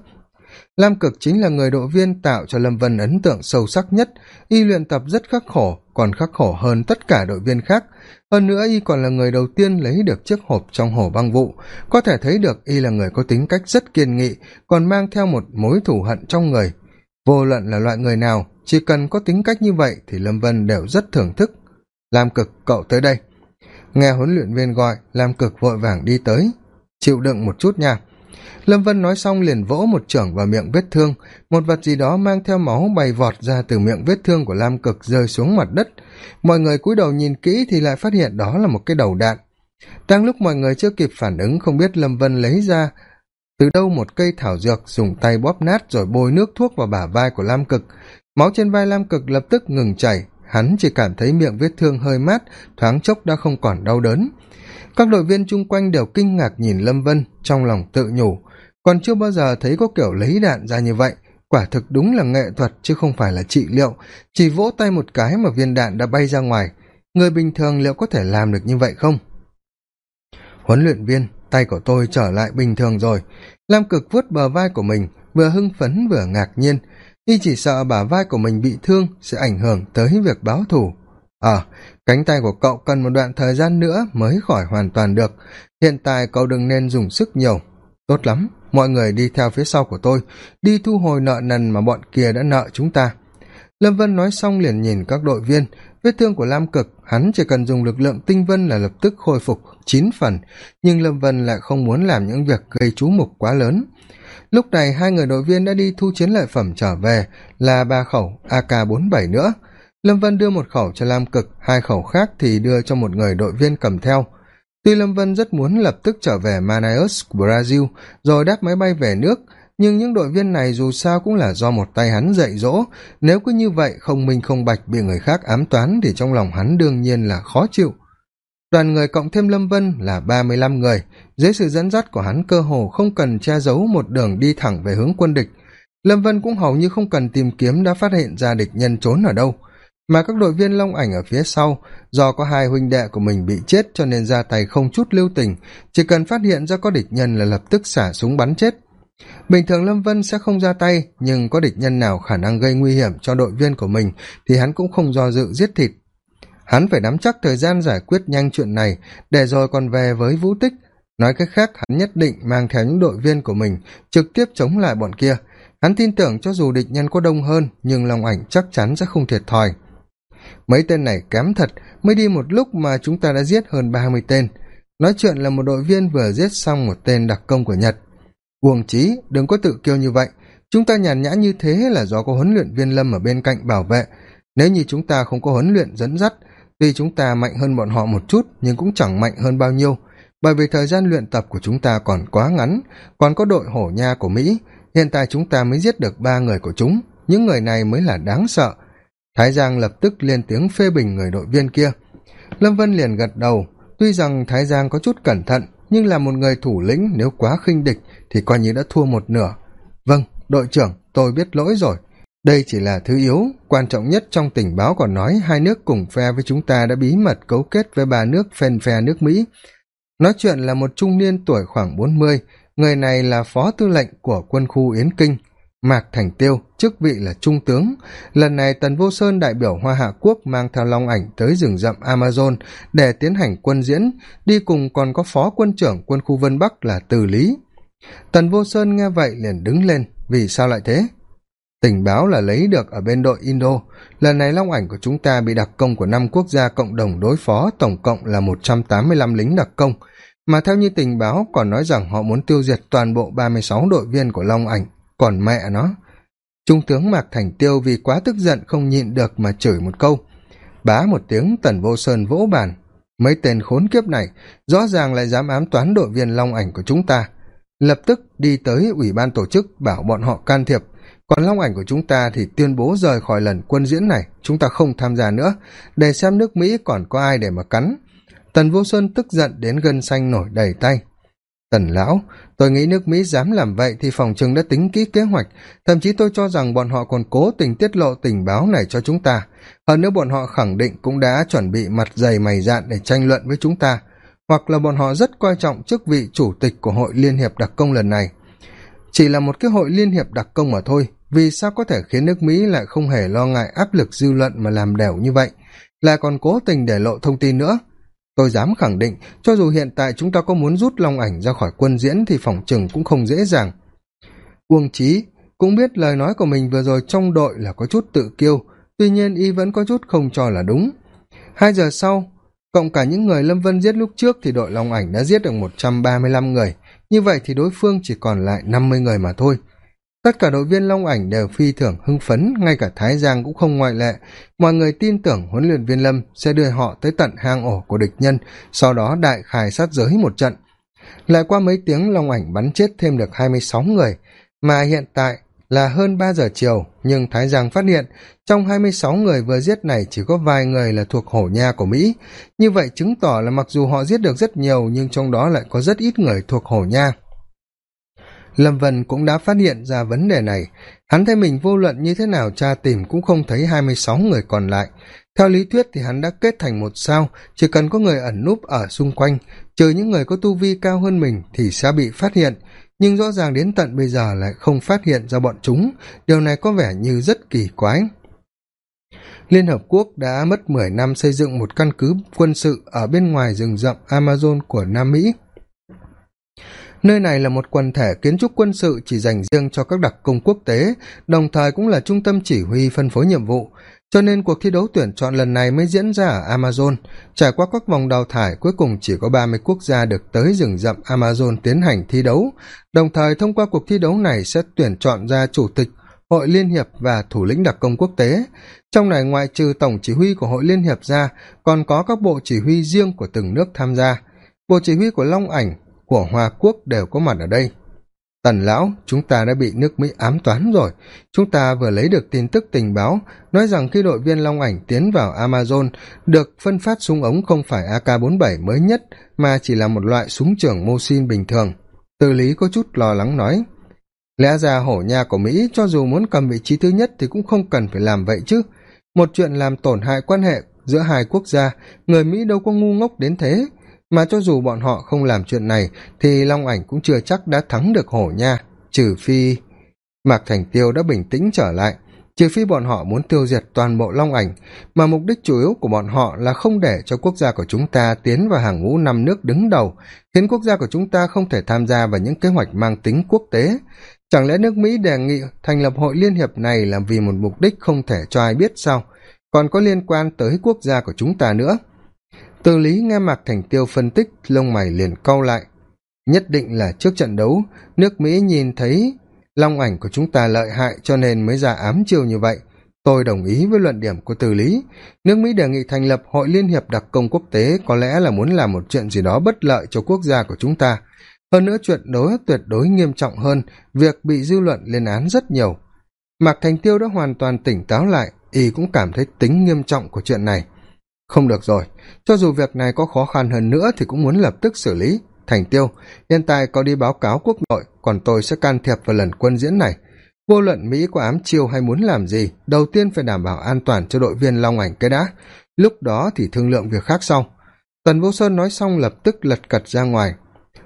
lam cực chính là người đội viên tạo cho lâm vân ấn tượng sâu sắc nhất. Y luyện tập rất khắc khổ, còn khắc khổ hơn tất cả đội viên khác. Hơn nữa, y còn là người đầu tiên lấy được chiếc hộp trong hồ băng vụ. Có thể thấy được y là người có tính cách rất kiên nghị, còn mang theo một mối thù hận trong người. Vô luận là loại người nào, chỉ cần có tính cách như vậy thì lâm vân đều rất thưởng thức. Lam cực, cậu tới đây. Nghe huấn luyện viên gọi, lam cực vội vàng đi tới. Chịu đựng một chút nha lâm vân nói xong liền vỗ một trưởng vào miệng vết thương. Một vật gì đó mang theo máu bay vọt ra từ miệng vết thương của lam cực rơi xuống mặt đất. Mọi người cúi đầu nhìn kỹ thì lại phát hiện đó là một cái đầu đạn. Đang lúc mọi người chưa kịp phản ứng, không biết lâm vân lấy ra, từ đâu một cây thảo dược dùng tay bóp nát rồi bôi nước thuốc vào bả vai của lam cực. Máu trên vai lam cực lập tức ngừng chảy. Hắn chỉ cảm thấy miệng vết thương hơi mát, thoáng chốc đã không còn đau đớn các đội viên chung quanh đều kinh ngạc nhìn lâm vân, trong lòng tự nhủ. Còn chưa bao giờ thấy có kiểu lấy đạn ra như vậy. Quả thực đúng là nghệ thuật, chứ không phải là trị liệu. Chỉ vỗ tay một cái mà viên đạn đã bay ra ngoài. Người bình thường liệu có thể làm được như vậy không? Huấn luyện viên, tay của tôi trở lại bình thường rồi. Lam cực vuốt bờ vai của mình, vừa hưng phấn vừa ngạc nhiên. Y chỉ sợ bả vai của mình bị thương sẽ ảnh hưởng tới việc báo thù ờ à, cánh tay của cậu cần một đoạn thời gian nữa mới khỏi hoàn toàn được. Hiện tại cậu đừng nên dùng sức nhiều. Tốt lắm mọi người đi theo phía sau của tôi đi thu hồi nợ nần mà bọn kia đã nợ chúng ta. Lâm vân nói xong liền nhìn các đội viên. Vết thương của lam cực hắn chỉ cần dùng lực lượng tinh vân là lập tức khôi phục chín phần nhưng lâm vân lại không muốn làm những việc gây chú mục quá lớn. Lúc này hai người đội viên đã đi thu chiến lợi phẩm trở về là ba khẩu ak bốn bảy nữa lâm vân đưa một khẩu cho lam cực, hai khẩu khác thì đưa cho một người đội viên cầm theo. Tuy lâm vân rất muốn lập tức trở về manaus, brazil, rồi đáp máy bay về nước, nhưng những đội viên này dù sao cũng là do một tay hắn dạy dỗ. Nếu cứ như vậy, không minh không bạch bị người khác ám toán thì trong lòng hắn đương nhiên là khó chịu. Đoàn người cộng thêm lâm vân là ba mươi lăm người. Dưới sự dẫn dắt của hắn, cơ hồ không cần che giấu một đường đi thẳng về hướng quân địch. Lâm vân cũng hầu như không cần tìm kiếm đã phát hiện ra địch nhân trốn ở đâu mà các đội viên long ảnh ở phía sau, do có hai huynh đệ của mình bị chết cho nên ra tay không chút lưu tình, chỉ cần phát hiện ra có địch nhân là lập tức xả súng bắn chết. Bình thường lâm vân sẽ không ra tay, nhưng có địch nhân nào khả năng gây nguy hiểm cho đội viên của mình thì hắn cũng không do dự giết thịt. Hắn phải nắm chắc thời gian giải quyết nhanh chuyện này, để rồi còn về với vũ tích. Nói cách khác, hắn nhất định mang theo những đội viên của mình trực tiếp chống lại bọn kia. Hắn tin tưởng cho dù địch nhân có đông hơn, nhưng lòng ảnh chắc chắn sẽ không thiệt thòi mấy tên này kém thật, mới đi một lúc mà chúng ta đã giết hơn ba mươi tên. Nói chuyện là một đội viên vừa giết xong một tên đặc công của nhật. Uồng trí đừng có tự kêu như vậy. Chúng ta nhàn nhã như thế là do có huấn luyện viên lâm ở bên cạnh bảo vệ. Nếu như chúng ta không có huấn luyện dẫn dắt, tuy chúng ta mạnh hơn bọn họ một chút, nhưng cũng chẳng mạnh hơn bao nhiêu. Bởi vì thời gian luyện tập của chúng ta còn quá ngắn, còn có đội hổ nha của mỹ. Hiện tại chúng ta mới giết được ba người của chúng. Những người này mới là đáng sợ thái giang lập tức lên tiếng phê bình người đội viên kia. Lâm vân liền gật đầu, tuy rằng thái giang có chút cẩn thận, nhưng là một người thủ lĩnh nếu quá khinh địch thì coi như đã thua một nửa. Vâng đội trưởng, tôi biết lỗi rồi. Đây chỉ là thứ yếu, quan trọng nhất trong tình báo còn nói hai nước cùng phe với chúng ta đã bí mật cấu kết với ba nước phen phe nước mỹ. Nói chuyện là một trung niên tuổi khoảng bốn mươi, người này là phó tư lệnh của quân khu yến kinh mạc thành tiêu, chức vị là trung tướng. Lần này tần vô sơn đại biểu hoa hạ quốc mang theo long ảnh tới rừng rậm amazon để tiến hành quân diễn. Đi cùng còn có phó quân trưởng quân khu vân bắc là từ lý. Tần vô sơn nghe vậy liền đứng lên. Vì sao lại thế? Tình báo là lấy được ở bên đội indo. Lần này long ảnh của chúng ta bị đặc công của năm quốc gia cộng đồng đối phó, tổng cộng là một trăm tám mươi lăm lính đặc công. Mà theo như tình báo còn nói rằng họ muốn tiêu diệt toàn bộ ba mươi sáu đội viên của long ảnh còn mẹ nó. Trung tướng mạc thành tiêu vì quá tức giận không nhịn được mà chửi một câu. Bá một tiếng, tần vô sơn vỗ bàn. Mấy tên khốn kiếp này, rõ ràng lại dám ám toán đội viên long ảnh của chúng ta. Lập tức đi tới ủy ban tổ chức, bảo bọn họ can thiệp. Còn long ảnh của chúng ta thì tuyên bố rời khỏi lần quân diễn này. Chúng ta không tham gia nữa. Để xem nước mỹ còn có ai để mà cắn. Tần vô sơn tức giận đến gân xanh nổi đầy tay tần lão, tôi nghĩ nước mỹ dám làm vậy thì phòng chừng đã tính kỹ kế hoạch. Thậm chí tôi cho rằng bọn họ còn cố tình tiết lộ tình báo này cho chúng ta. Hơn nữa bọn họ khẳng định cũng đã chuẩn bị mặt dày mày dạn để tranh luận với chúng ta. Hoặc là bọn họ rất coi trọng chức vị chủ tịch của hội liên hiệp đặc công lần này. Chỉ là một cái hội liên hiệp đặc công mà thôi, vì sao có thể khiến nước mỹ lại không hề lo ngại áp lực dư luận mà làm đẻo như vậy? Lại còn cố tình để lộ thông tin nữa tôi dám khẳng định, cho dù hiện tại chúng ta có muốn rút long ảnh ra khỏi quân diễn thì phỏng chừng cũng không dễ dàng. Uông trí cũng biết lời nói của mình vừa rồi trong đội là có chút tự kiêu, tuy nhiên y vẫn có chút không cho là đúng. Hai giờ sau, cộng cả những người lâm vân giết lúc trước thì đội long ảnh đã giết được một trăm ba mươi lăm người. Như vậy thì đối phương chỉ còn lại năm mươi người mà thôi tất cả đội viên long ảnh đều phi thường hưng phấn, ngay cả thái giang cũng không ngoại lệ. Mọi người tin tưởng huấn luyện viên lâm sẽ đưa họ tới tận hang ổ của địch nhân, sau đó đại khai sát giới một trận. Lại qua mấy tiếng, long ảnh bắn chết thêm được hai mươi sáu người, mà hiện tại là hơn ba giờ chiều, nhưng thái giang phát hiện trong hai mươi sáu người vừa giết này chỉ có vài người là thuộc hổ nha của mỹ. Như vậy chứng tỏ là mặc dù họ giết được rất nhiều, nhưng trong đó lại có rất ít người thuộc hổ nha lâm vân cũng đã phát hiện ra vấn đề này. Hắn thấy mình vô luận như thế nào tra tìm cũng không thấy hai mươi sáu người còn lại. Theo lý thuyết thì hắn đã kết thành một sao, chỉ cần có người ẩn núp ở xung quanh, trừ những người có tu vi cao hơn mình thì sẽ bị phát hiện. Nhưng rõ ràng đến tận bây giờ lại không phát hiện ra bọn chúng, điều này có vẻ như rất kỳ quái. Liên hợp quốc đã mất mười năm xây dựng một căn cứ quân sự ở bên ngoài rừng rậm amazon của nam mỹ nơi này là một quần thể kiến trúc quân sự chỉ dành riêng cho các đặc công quốc tế, đồng thời cũng là trung tâm chỉ huy phân phối nhiệm vụ. Cho nên cuộc thi đấu tuyển chọn lần này mới diễn ra ở amazon. Trải qua các vòng đào thải, cuối cùng chỉ có ba mươi quốc gia được tới rừng rậm amazon tiến hành thi đấu. Đồng thời, thông qua cuộc thi đấu này sẽ tuyển chọn ra chủ tịch, hội liên hiệp và thủ lĩnh đặc công quốc tế. Trong này, ngoại trừ tổng chỉ huy của hội liên hiệp ra, còn có các bộ chỉ huy riêng của từng nước tham gia. Bộ chỉ huy của long ảnh của hoa quốc đều có mặt ở đây. Tần lão, chúng ta đã bị nước mỹ ám toán rồi. Chúng ta vừa lấy được tin tức tình báo, nói rằng khi đội viên long ảnh tiến vào amazon, được phân phát súng ống không phải ak bốn bảy mới nhất, mà chỉ là một loại súng trường mosin bình thường. Tư lý có chút lo lắng nói, lẽ ra hổ nhà của mỹ, cho dù muốn cầm vị trí thứ nhất thì cũng không cần phải làm vậy chứ. Một chuyện làm tổn hại quan hệ giữa hai quốc gia, người mỹ đâu có ngu ngốc đến thế mà cho dù bọn họ không làm chuyện này, thì long ảnh cũng chưa chắc đã thắng được hổ nha, trừ phi mạc thành tiêu đã bình tĩnh trở lại, trừ phi bọn họ muốn tiêu diệt toàn bộ long ảnh, mà mục đích chủ yếu của bọn họ là không để cho quốc gia của chúng ta tiến vào hàng ngũ năm nước đứng đầu, khiến quốc gia của chúng ta không thể tham gia vào những kế hoạch mang tính quốc tế. Chẳng lẽ nước mỹ đề nghị thành lập hội liên hiệp này là vì một mục đích không thể cho ai biết sao? Còn có liên quan tới quốc gia của chúng ta nữa từ lý nghe mạc thành tiêu phân tích, lông mày liền cau lại. Nhất định là trước trận đấu, nước mỹ nhìn thấy long ảnh của chúng ta lợi hại cho nên mới ra ám chiêu như vậy. Tôi đồng ý với luận điểm của từ lý. Nước mỹ đề nghị thành lập hội liên hiệp đặc công quốc tế có lẽ là muốn làm một chuyện gì đó bất lợi cho quốc gia của chúng ta. Hơn nữa chuyện đối tuyệt đối nghiêm trọng hơn, việc bị dư luận lên án rất nhiều. Mạc thành tiêu đã hoàn toàn tỉnh táo lại, y cũng cảm thấy tính nghiêm trọng của chuyện này không được rồi, cho dù việc này có khó khăn hơn nữa thì cũng muốn lập tức xử lý. Thành tiêu, hiện tại có đi báo cáo quốc nội, còn tôi sẽ can thiệp vào lần quân diễn này. Vô luận mỹ có ám chiêu hay muốn làm gì, đầu tiên phải đảm bảo an toàn cho đội viên long ảnh cái đã. Lúc đó thì thương lượng việc khác sau. Tần vô sơn nói xong lập tức lật cật ra ngoài.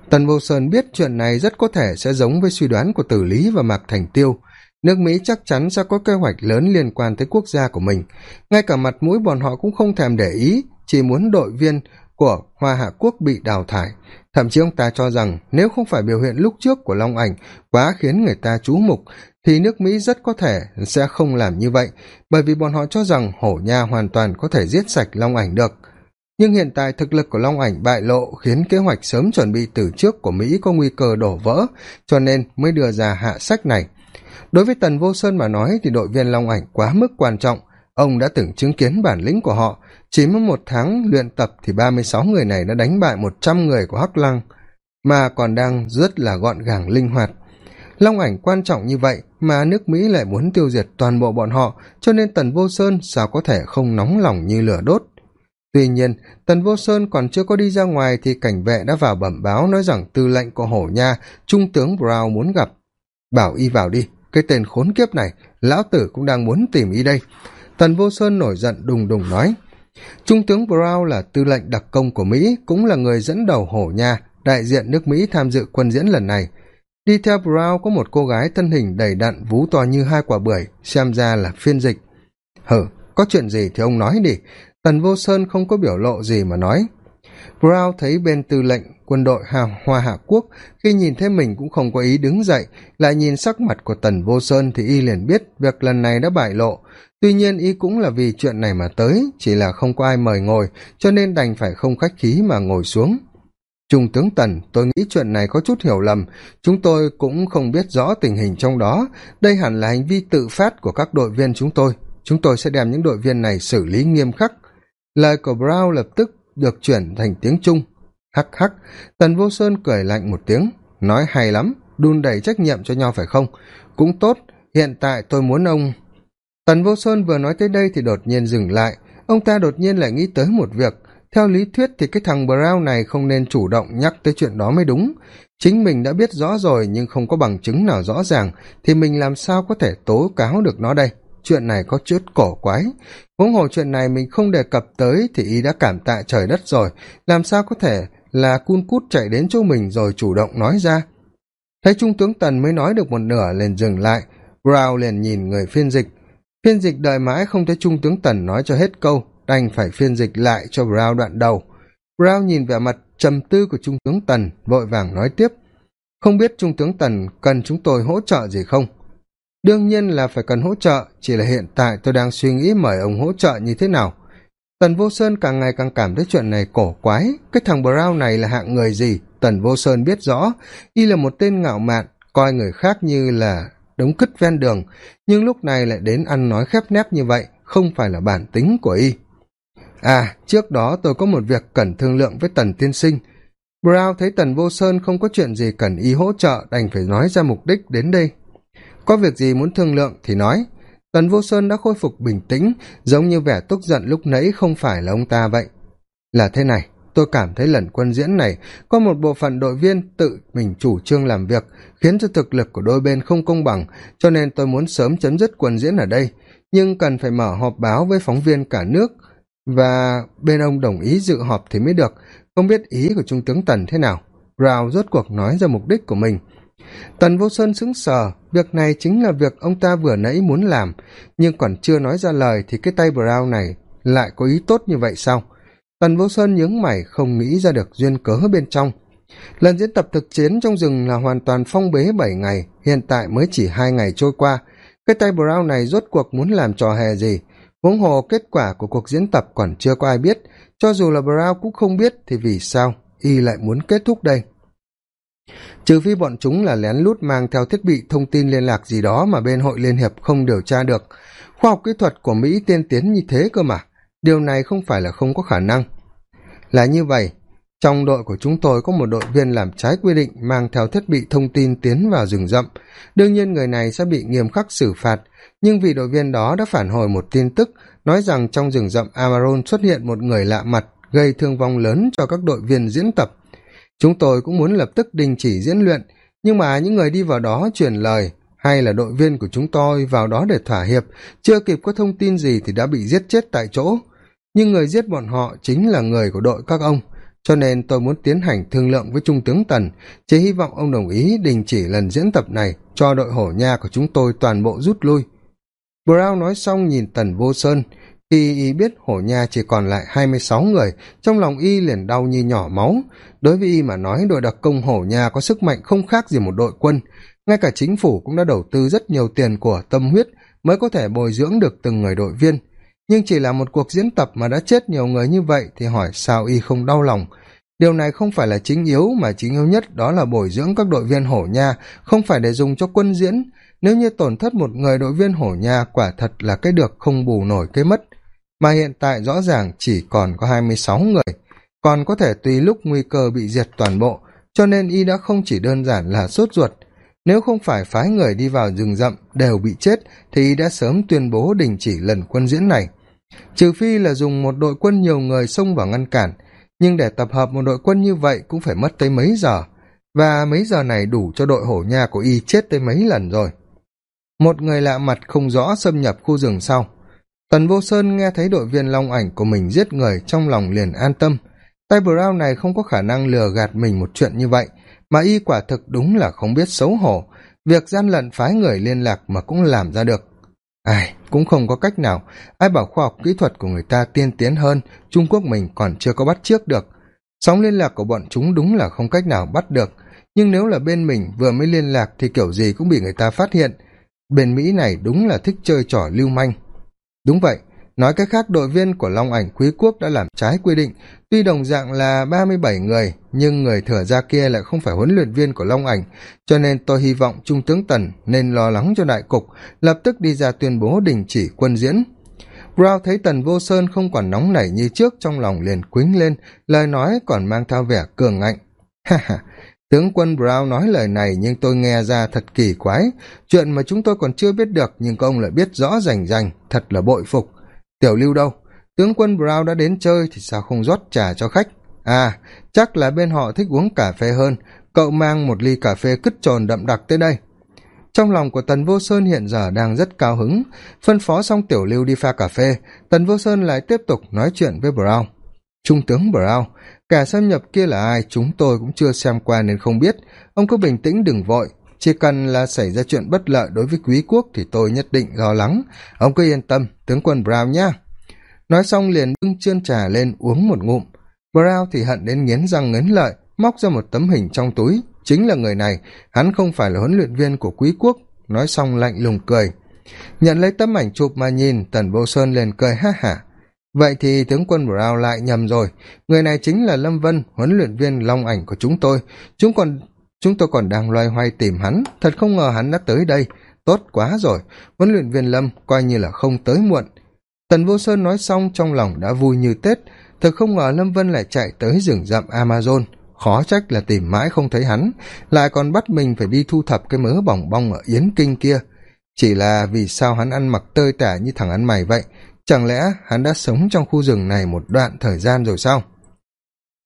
Tần vô sơn biết chuyện này rất có thể sẽ giống với suy đoán của tử lý và mạc thành tiêu nước mỹ chắc chắn sẽ có kế hoạch lớn liên quan tới quốc gia của mình. Ngay cả mặt mũi bọn họ cũng không thèm để ý, chỉ muốn đội viên của hoa hạ quốc bị đào thải. Thậm chí ông ta cho rằng nếu không phải biểu hiện lúc trước của long ảnh quá khiến người ta chú mục, thì nước mỹ rất có thể sẽ không làm như vậy, bởi vì bọn họ cho rằng hổ nha hoàn toàn có thể giết sạch long ảnh được. Nhưng hiện tại thực lực của long ảnh bại lộ khiến kế hoạch sớm chuẩn bị từ trước của mỹ có nguy cơ đổ vỡ, cho nên mới đưa ra hạ sách này đối với tần vô sơn mà nói thì đội viên long ảnh quá mức quan trọng. Ông đã từng chứng kiến bản lĩnh của họ. Chỉ mới một tháng luyện tập thì ba mươi sáu người này đã đánh bại một trăm người của hắc lăng, mà còn đang rất là gọn gàng linh hoạt. Long ảnh quan trọng như vậy mà nước mỹ lại muốn tiêu diệt toàn bộ bọn họ, cho nên tần vô sơn sao có thể không nóng lòng như lửa đốt. Tuy nhiên, tần vô sơn còn chưa có đi ra ngoài thì cảnh vệ đã vào bẩm báo nói rằng tư lệnh của hổ nha, trung tướng brown muốn gặp bảo y vào đi, cái tên khốn kiếp này, lão tử cũng đang muốn tìm y đây. Tần vô sơn nổi giận đùng đùng nói, trung tướng brown là tư lệnh đặc công của mỹ, cũng là người dẫn đầu hổ nha đại diện nước mỹ tham dự quân diễn lần này. Đi theo brown có một cô gái thân hình đầy đặn, vú to như hai quả bưởi, xem ra là phiên dịch. Hử, có chuyện gì thì ông nói đi. Tần vô sơn không có biểu lộ gì mà nói brown thấy bên tư lệnh quân đội hào hoa hạ quốc khi nhìn thấy mình cũng không có ý đứng dậy, lại nhìn sắc mặt của tần vô sơn thì y liền biết việc lần này đã bại lộ. Tuy nhiên y cũng là vì chuyện này mà tới, chỉ là không có ai mời ngồi, cho nên đành phải không khách khí mà ngồi xuống. Trung tướng tần, tôi nghĩ chuyện này có chút hiểu lầm. Chúng tôi cũng không biết rõ tình hình trong đó. Đây hẳn là hành vi tự phát của các đội viên chúng tôi. Chúng tôi sẽ đem những đội viên này xử lý nghiêm khắc. Lời của brown lập tức được chuyển thành tiếng trung. Hắc hắc tần vô sơn cười lạnh một tiếng, nói hay lắm, đun đầy trách nhiệm cho nhau phải không? Cũng tốt, hiện tại tôi muốn ông. Tần vô sơn vừa nói tới đây thì đột nhiên dừng lại. Ông ta đột nhiên lại nghĩ tới một việc. Theo lý thuyết thì cái thằng brown này không nên chủ động nhắc tới chuyện đó mới đúng. Chính mình đã biết rõ rồi nhưng không có bằng chứng nào rõ ràng, thì mình làm sao có thể tố cáo được nó đây? Chuyện này có chút cổ quái. Huống hồ chuyện này mình không đề cập tới thì y đã cảm tạ trời đất rồi. Làm sao có thể là cun cút chạy đến chỗ mình rồi chủ động nói ra? Thấy trung tướng tần mới nói được một nửa liền dừng lại. Brown liền nhìn người phiên dịch. Phiên dịch đợi mãi không thấy trung tướng tần nói cho hết câu, đành phải phiên dịch lại cho brown đoạn đầu. Brown nhìn vẻ mặt trầm tư của trung tướng tần, vội vàng nói tiếp. Không biết trung tướng tần cần chúng tôi hỗ trợ gì không? Đương nhiên là phải cần hỗ trợ, chỉ là hiện tại tôi đang suy nghĩ mời ông hỗ trợ như thế nào. Tần vô sơn càng ngày càng cảm thấy chuyện này cổ quái. Cái thằng brown này là hạng người gì? Tần vô sơn biết rõ. Y là một tên ngạo mạn, coi người khác như là đống cứt ven đường, nhưng lúc này lại đến ăn nói khép nép như vậy, không phải là bản tính của y. À trước đó tôi có một việc cần thương lượng với tần tiên sinh. Brown thấy tần vô sơn không có chuyện gì cần y hỗ trợ, đành phải nói ra mục đích đến đây có việc gì muốn thương lượng thì nói. Tần vô sơn đã khôi phục bình tĩnh, giống như vẻ tức giận lúc nãy không phải là ông ta vậy. Là thế này, tôi cảm thấy lần quân diễn này có một bộ phận đội viên tự mình chủ trương làm việc, khiến cho thực lực của đôi bên không công bằng, cho nên tôi muốn sớm chấm dứt quân diễn ở đây. Nhưng cần phải mở họp báo với phóng viên cả nước, và bên ông đồng ý dự họp thì mới được. Không biết ý của trung tướng tần thế nào? Brown rốt cuộc nói ra mục đích của mình tần vô sơn sững sờ, việc này chính là việc ông ta vừa nãy muốn làm, nhưng còn chưa nói ra lời thì cái tay brown này lại có ý tốt như vậy sao? Tần vô sơn nhướng mày, không nghĩ ra được duyên cớ bên trong. Lần diễn tập thực chiến trong rừng là hoàn toàn phong bế bảy ngày, hiện tại mới chỉ hai ngày trôi qua. Cái tay brown này rốt cuộc muốn làm trò hề gì? Huống hồ kết quả của cuộc diễn tập còn chưa có ai biết, cho dù là brown cũng không biết thì vì sao y lại muốn kết thúc đây? Trừ phi bọn chúng là lén lút mang theo thiết bị thông tin liên lạc gì đó mà bên hội liên hiệp không điều tra được. Khoa học kỹ thuật của mỹ tiên tiến như thế cơ mà. Điều này không phải là không có khả năng. Là như vậy, trong đội của chúng tôi có một đội viên làm trái quy định mang theo thiết bị thông tin tiến vào rừng rậm. Đương nhiên người này sẽ bị nghiêm khắc xử phạt, nhưng vì đội viên đó đã phản hồi một tin tức, nói rằng trong rừng rậm amaron xuất hiện một người lạ mặt, gây thương vong lớn cho các đội viên diễn tập chúng tôi cũng muốn lập tức đình chỉ diễn luyện, nhưng mà những người đi vào đó truyền lời, hay là đội viên của chúng tôi vào đó để thỏa hiệp, chưa kịp có thông tin gì thì đã bị giết chết tại chỗ. Nhưng người giết bọn họ chính là người của đội các ông, cho nên tôi muốn tiến hành thương lượng với trung tướng tần, chỉ hy vọng ông đồng ý đình chỉ lần diễn tập này cho đội hổ nha của chúng tôi toàn bộ rút lui. Brown nói xong nhìn tần vô sơn khi y biết hổ nha chỉ còn lại hai mươi sáu người, trong lòng y liền đau như nhỏ máu. Đối với y mà nói, đội đặc công hổ nha có sức mạnh không khác gì một đội quân. Ngay cả chính phủ cũng đã đầu tư rất nhiều tiền của tâm huyết mới có thể bồi dưỡng được từng người đội viên. Nhưng chỉ là một cuộc diễn tập mà đã chết nhiều người như vậy thì hỏi sao y không đau lòng? Điều này không phải là chính yếu, mà chính yếu nhất đó là bồi dưỡng các đội viên hổ nha, không phải để dùng cho quân diễn. Nếu như tổn thất một người đội viên hổ nha quả thật là cái được không bù nổi cái mất mà hiện tại rõ ràng chỉ còn có hai mươi sáu người, còn có thể tùy lúc nguy cơ bị diệt toàn bộ, cho nên y đã không chỉ đơn giản là sốt ruột. Nếu không phải phái người đi vào rừng rậm đều bị chết, thì y đã sớm tuyên bố đình chỉ lần quân diễn này. Trừ phi là dùng một đội quân nhiều người xông vào ngăn cản, nhưng để tập hợp một đội quân như vậy cũng phải mất tới mấy giờ. Và mấy giờ này đủ cho đội hổ nha của y chết tới mấy lần rồi. Một người lạ mặt không rõ xâm nhập khu rừng sau tần vô sơn nghe thấy đội viên long ảnh của mình giết người trong lòng liền an tâm. Tay brown này không có khả năng lừa gạt mình một chuyện như vậy, mà y quả thực đúng là không biết xấu hổ. Việc gian lận phái người liên lạc mà cũng làm ra được. Ai, cũng không có cách nào. Ai bảo khoa học kỹ thuật của người ta tiên tiến hơn, trung quốc mình còn chưa có bắt trước được. Sóng liên lạc của bọn chúng đúng là không cách nào bắt được. Nhưng nếu là bên mình vừa mới liên lạc thì kiểu gì cũng bị người ta phát hiện. Bên mỹ này đúng là thích chơi trò lưu manh đúng vậy, nói cách khác, đội viên của long ảnh quý quốc đã làm trái quy định. Tuy đồng dạng là ba mươi bảy người, nhưng người thừa ra kia lại không phải huấn luyện viên của long ảnh. Cho nên tôi hy vọng trung tướng tần nên lo lắng cho đại cục, lập tức đi ra tuyên bố đình chỉ quân diễn. Brown thấy tần vô sơn không còn nóng nảy như trước, trong lòng liền quýnh lên, lời nói còn mang theo vẻ cường ngạnh. Ha ha tướng quân brown nói lời này nhưng tôi nghe ra thật kỳ quái. Chuyện mà chúng tôi còn chưa biết được nhưng ông lại biết rõ rành rành, thật là bội phục. Tiểu lưu đâu? Tướng quân brown đã đến chơi thì sao không rót trà cho khách? À chắc là bên họ thích uống cà phê hơn. Cậu mang một ly cà phê cứt tròn đậm đặc tới đây. Trong lòng của tần vô sơn hiện giờ đang rất cao hứng. Phân phó xong tiểu lưu đi pha cà phê. Tần vô sơn lại tiếp tục nói chuyện với brown trung tướng brown, kẻ xâm nhập kia là ai chúng tôi cũng chưa xem qua nên không biết. Ông cứ bình tĩnh đừng vội, chỉ cần là xảy ra chuyện bất lợi đối với quý quốc thì tôi nhất định lo lắng. Ông cứ yên tâm, tướng quân brown nhé nói xong liền bưng chiên trà lên uống một ngụm. Brown thì hận đến nghiến răng nghiến lợi, móc ra một tấm hình trong túi. Chính là người này, hắn không phải là huấn luyện viên của quý quốc. Nói xong lạnh lùng cười. Nhận lấy tấm ảnh chụp mà nhìn, tần vô sơn liền cười ha hả vậy thì tướng quân brown lại nhầm rồi. Người này chính là lâm vân, huấn luyện viên long ảnh của chúng tôi. Chúng còn, chúng tôi còn đang loay hoay tìm hắn. Thật không ngờ hắn đã tới đây. Tốt quá rồi. Huấn luyện viên lâm coi như là không tới muộn. Tần vô sơn nói xong trong lòng đã vui như tết. Thật không ngờ lâm vân lại chạy tới rừng rậm amazon. Khó trách là tìm mãi không thấy hắn. Lại còn bắt mình phải đi thu thập cái mớ bỏng bong ở yến kinh kia. Chỉ là vì sao hắn ăn mặc tơi tả như thằng ăn mày vậy? Chẳng lẽ hắn đã sống trong khu rừng này một đoạn thời gian rồi sao?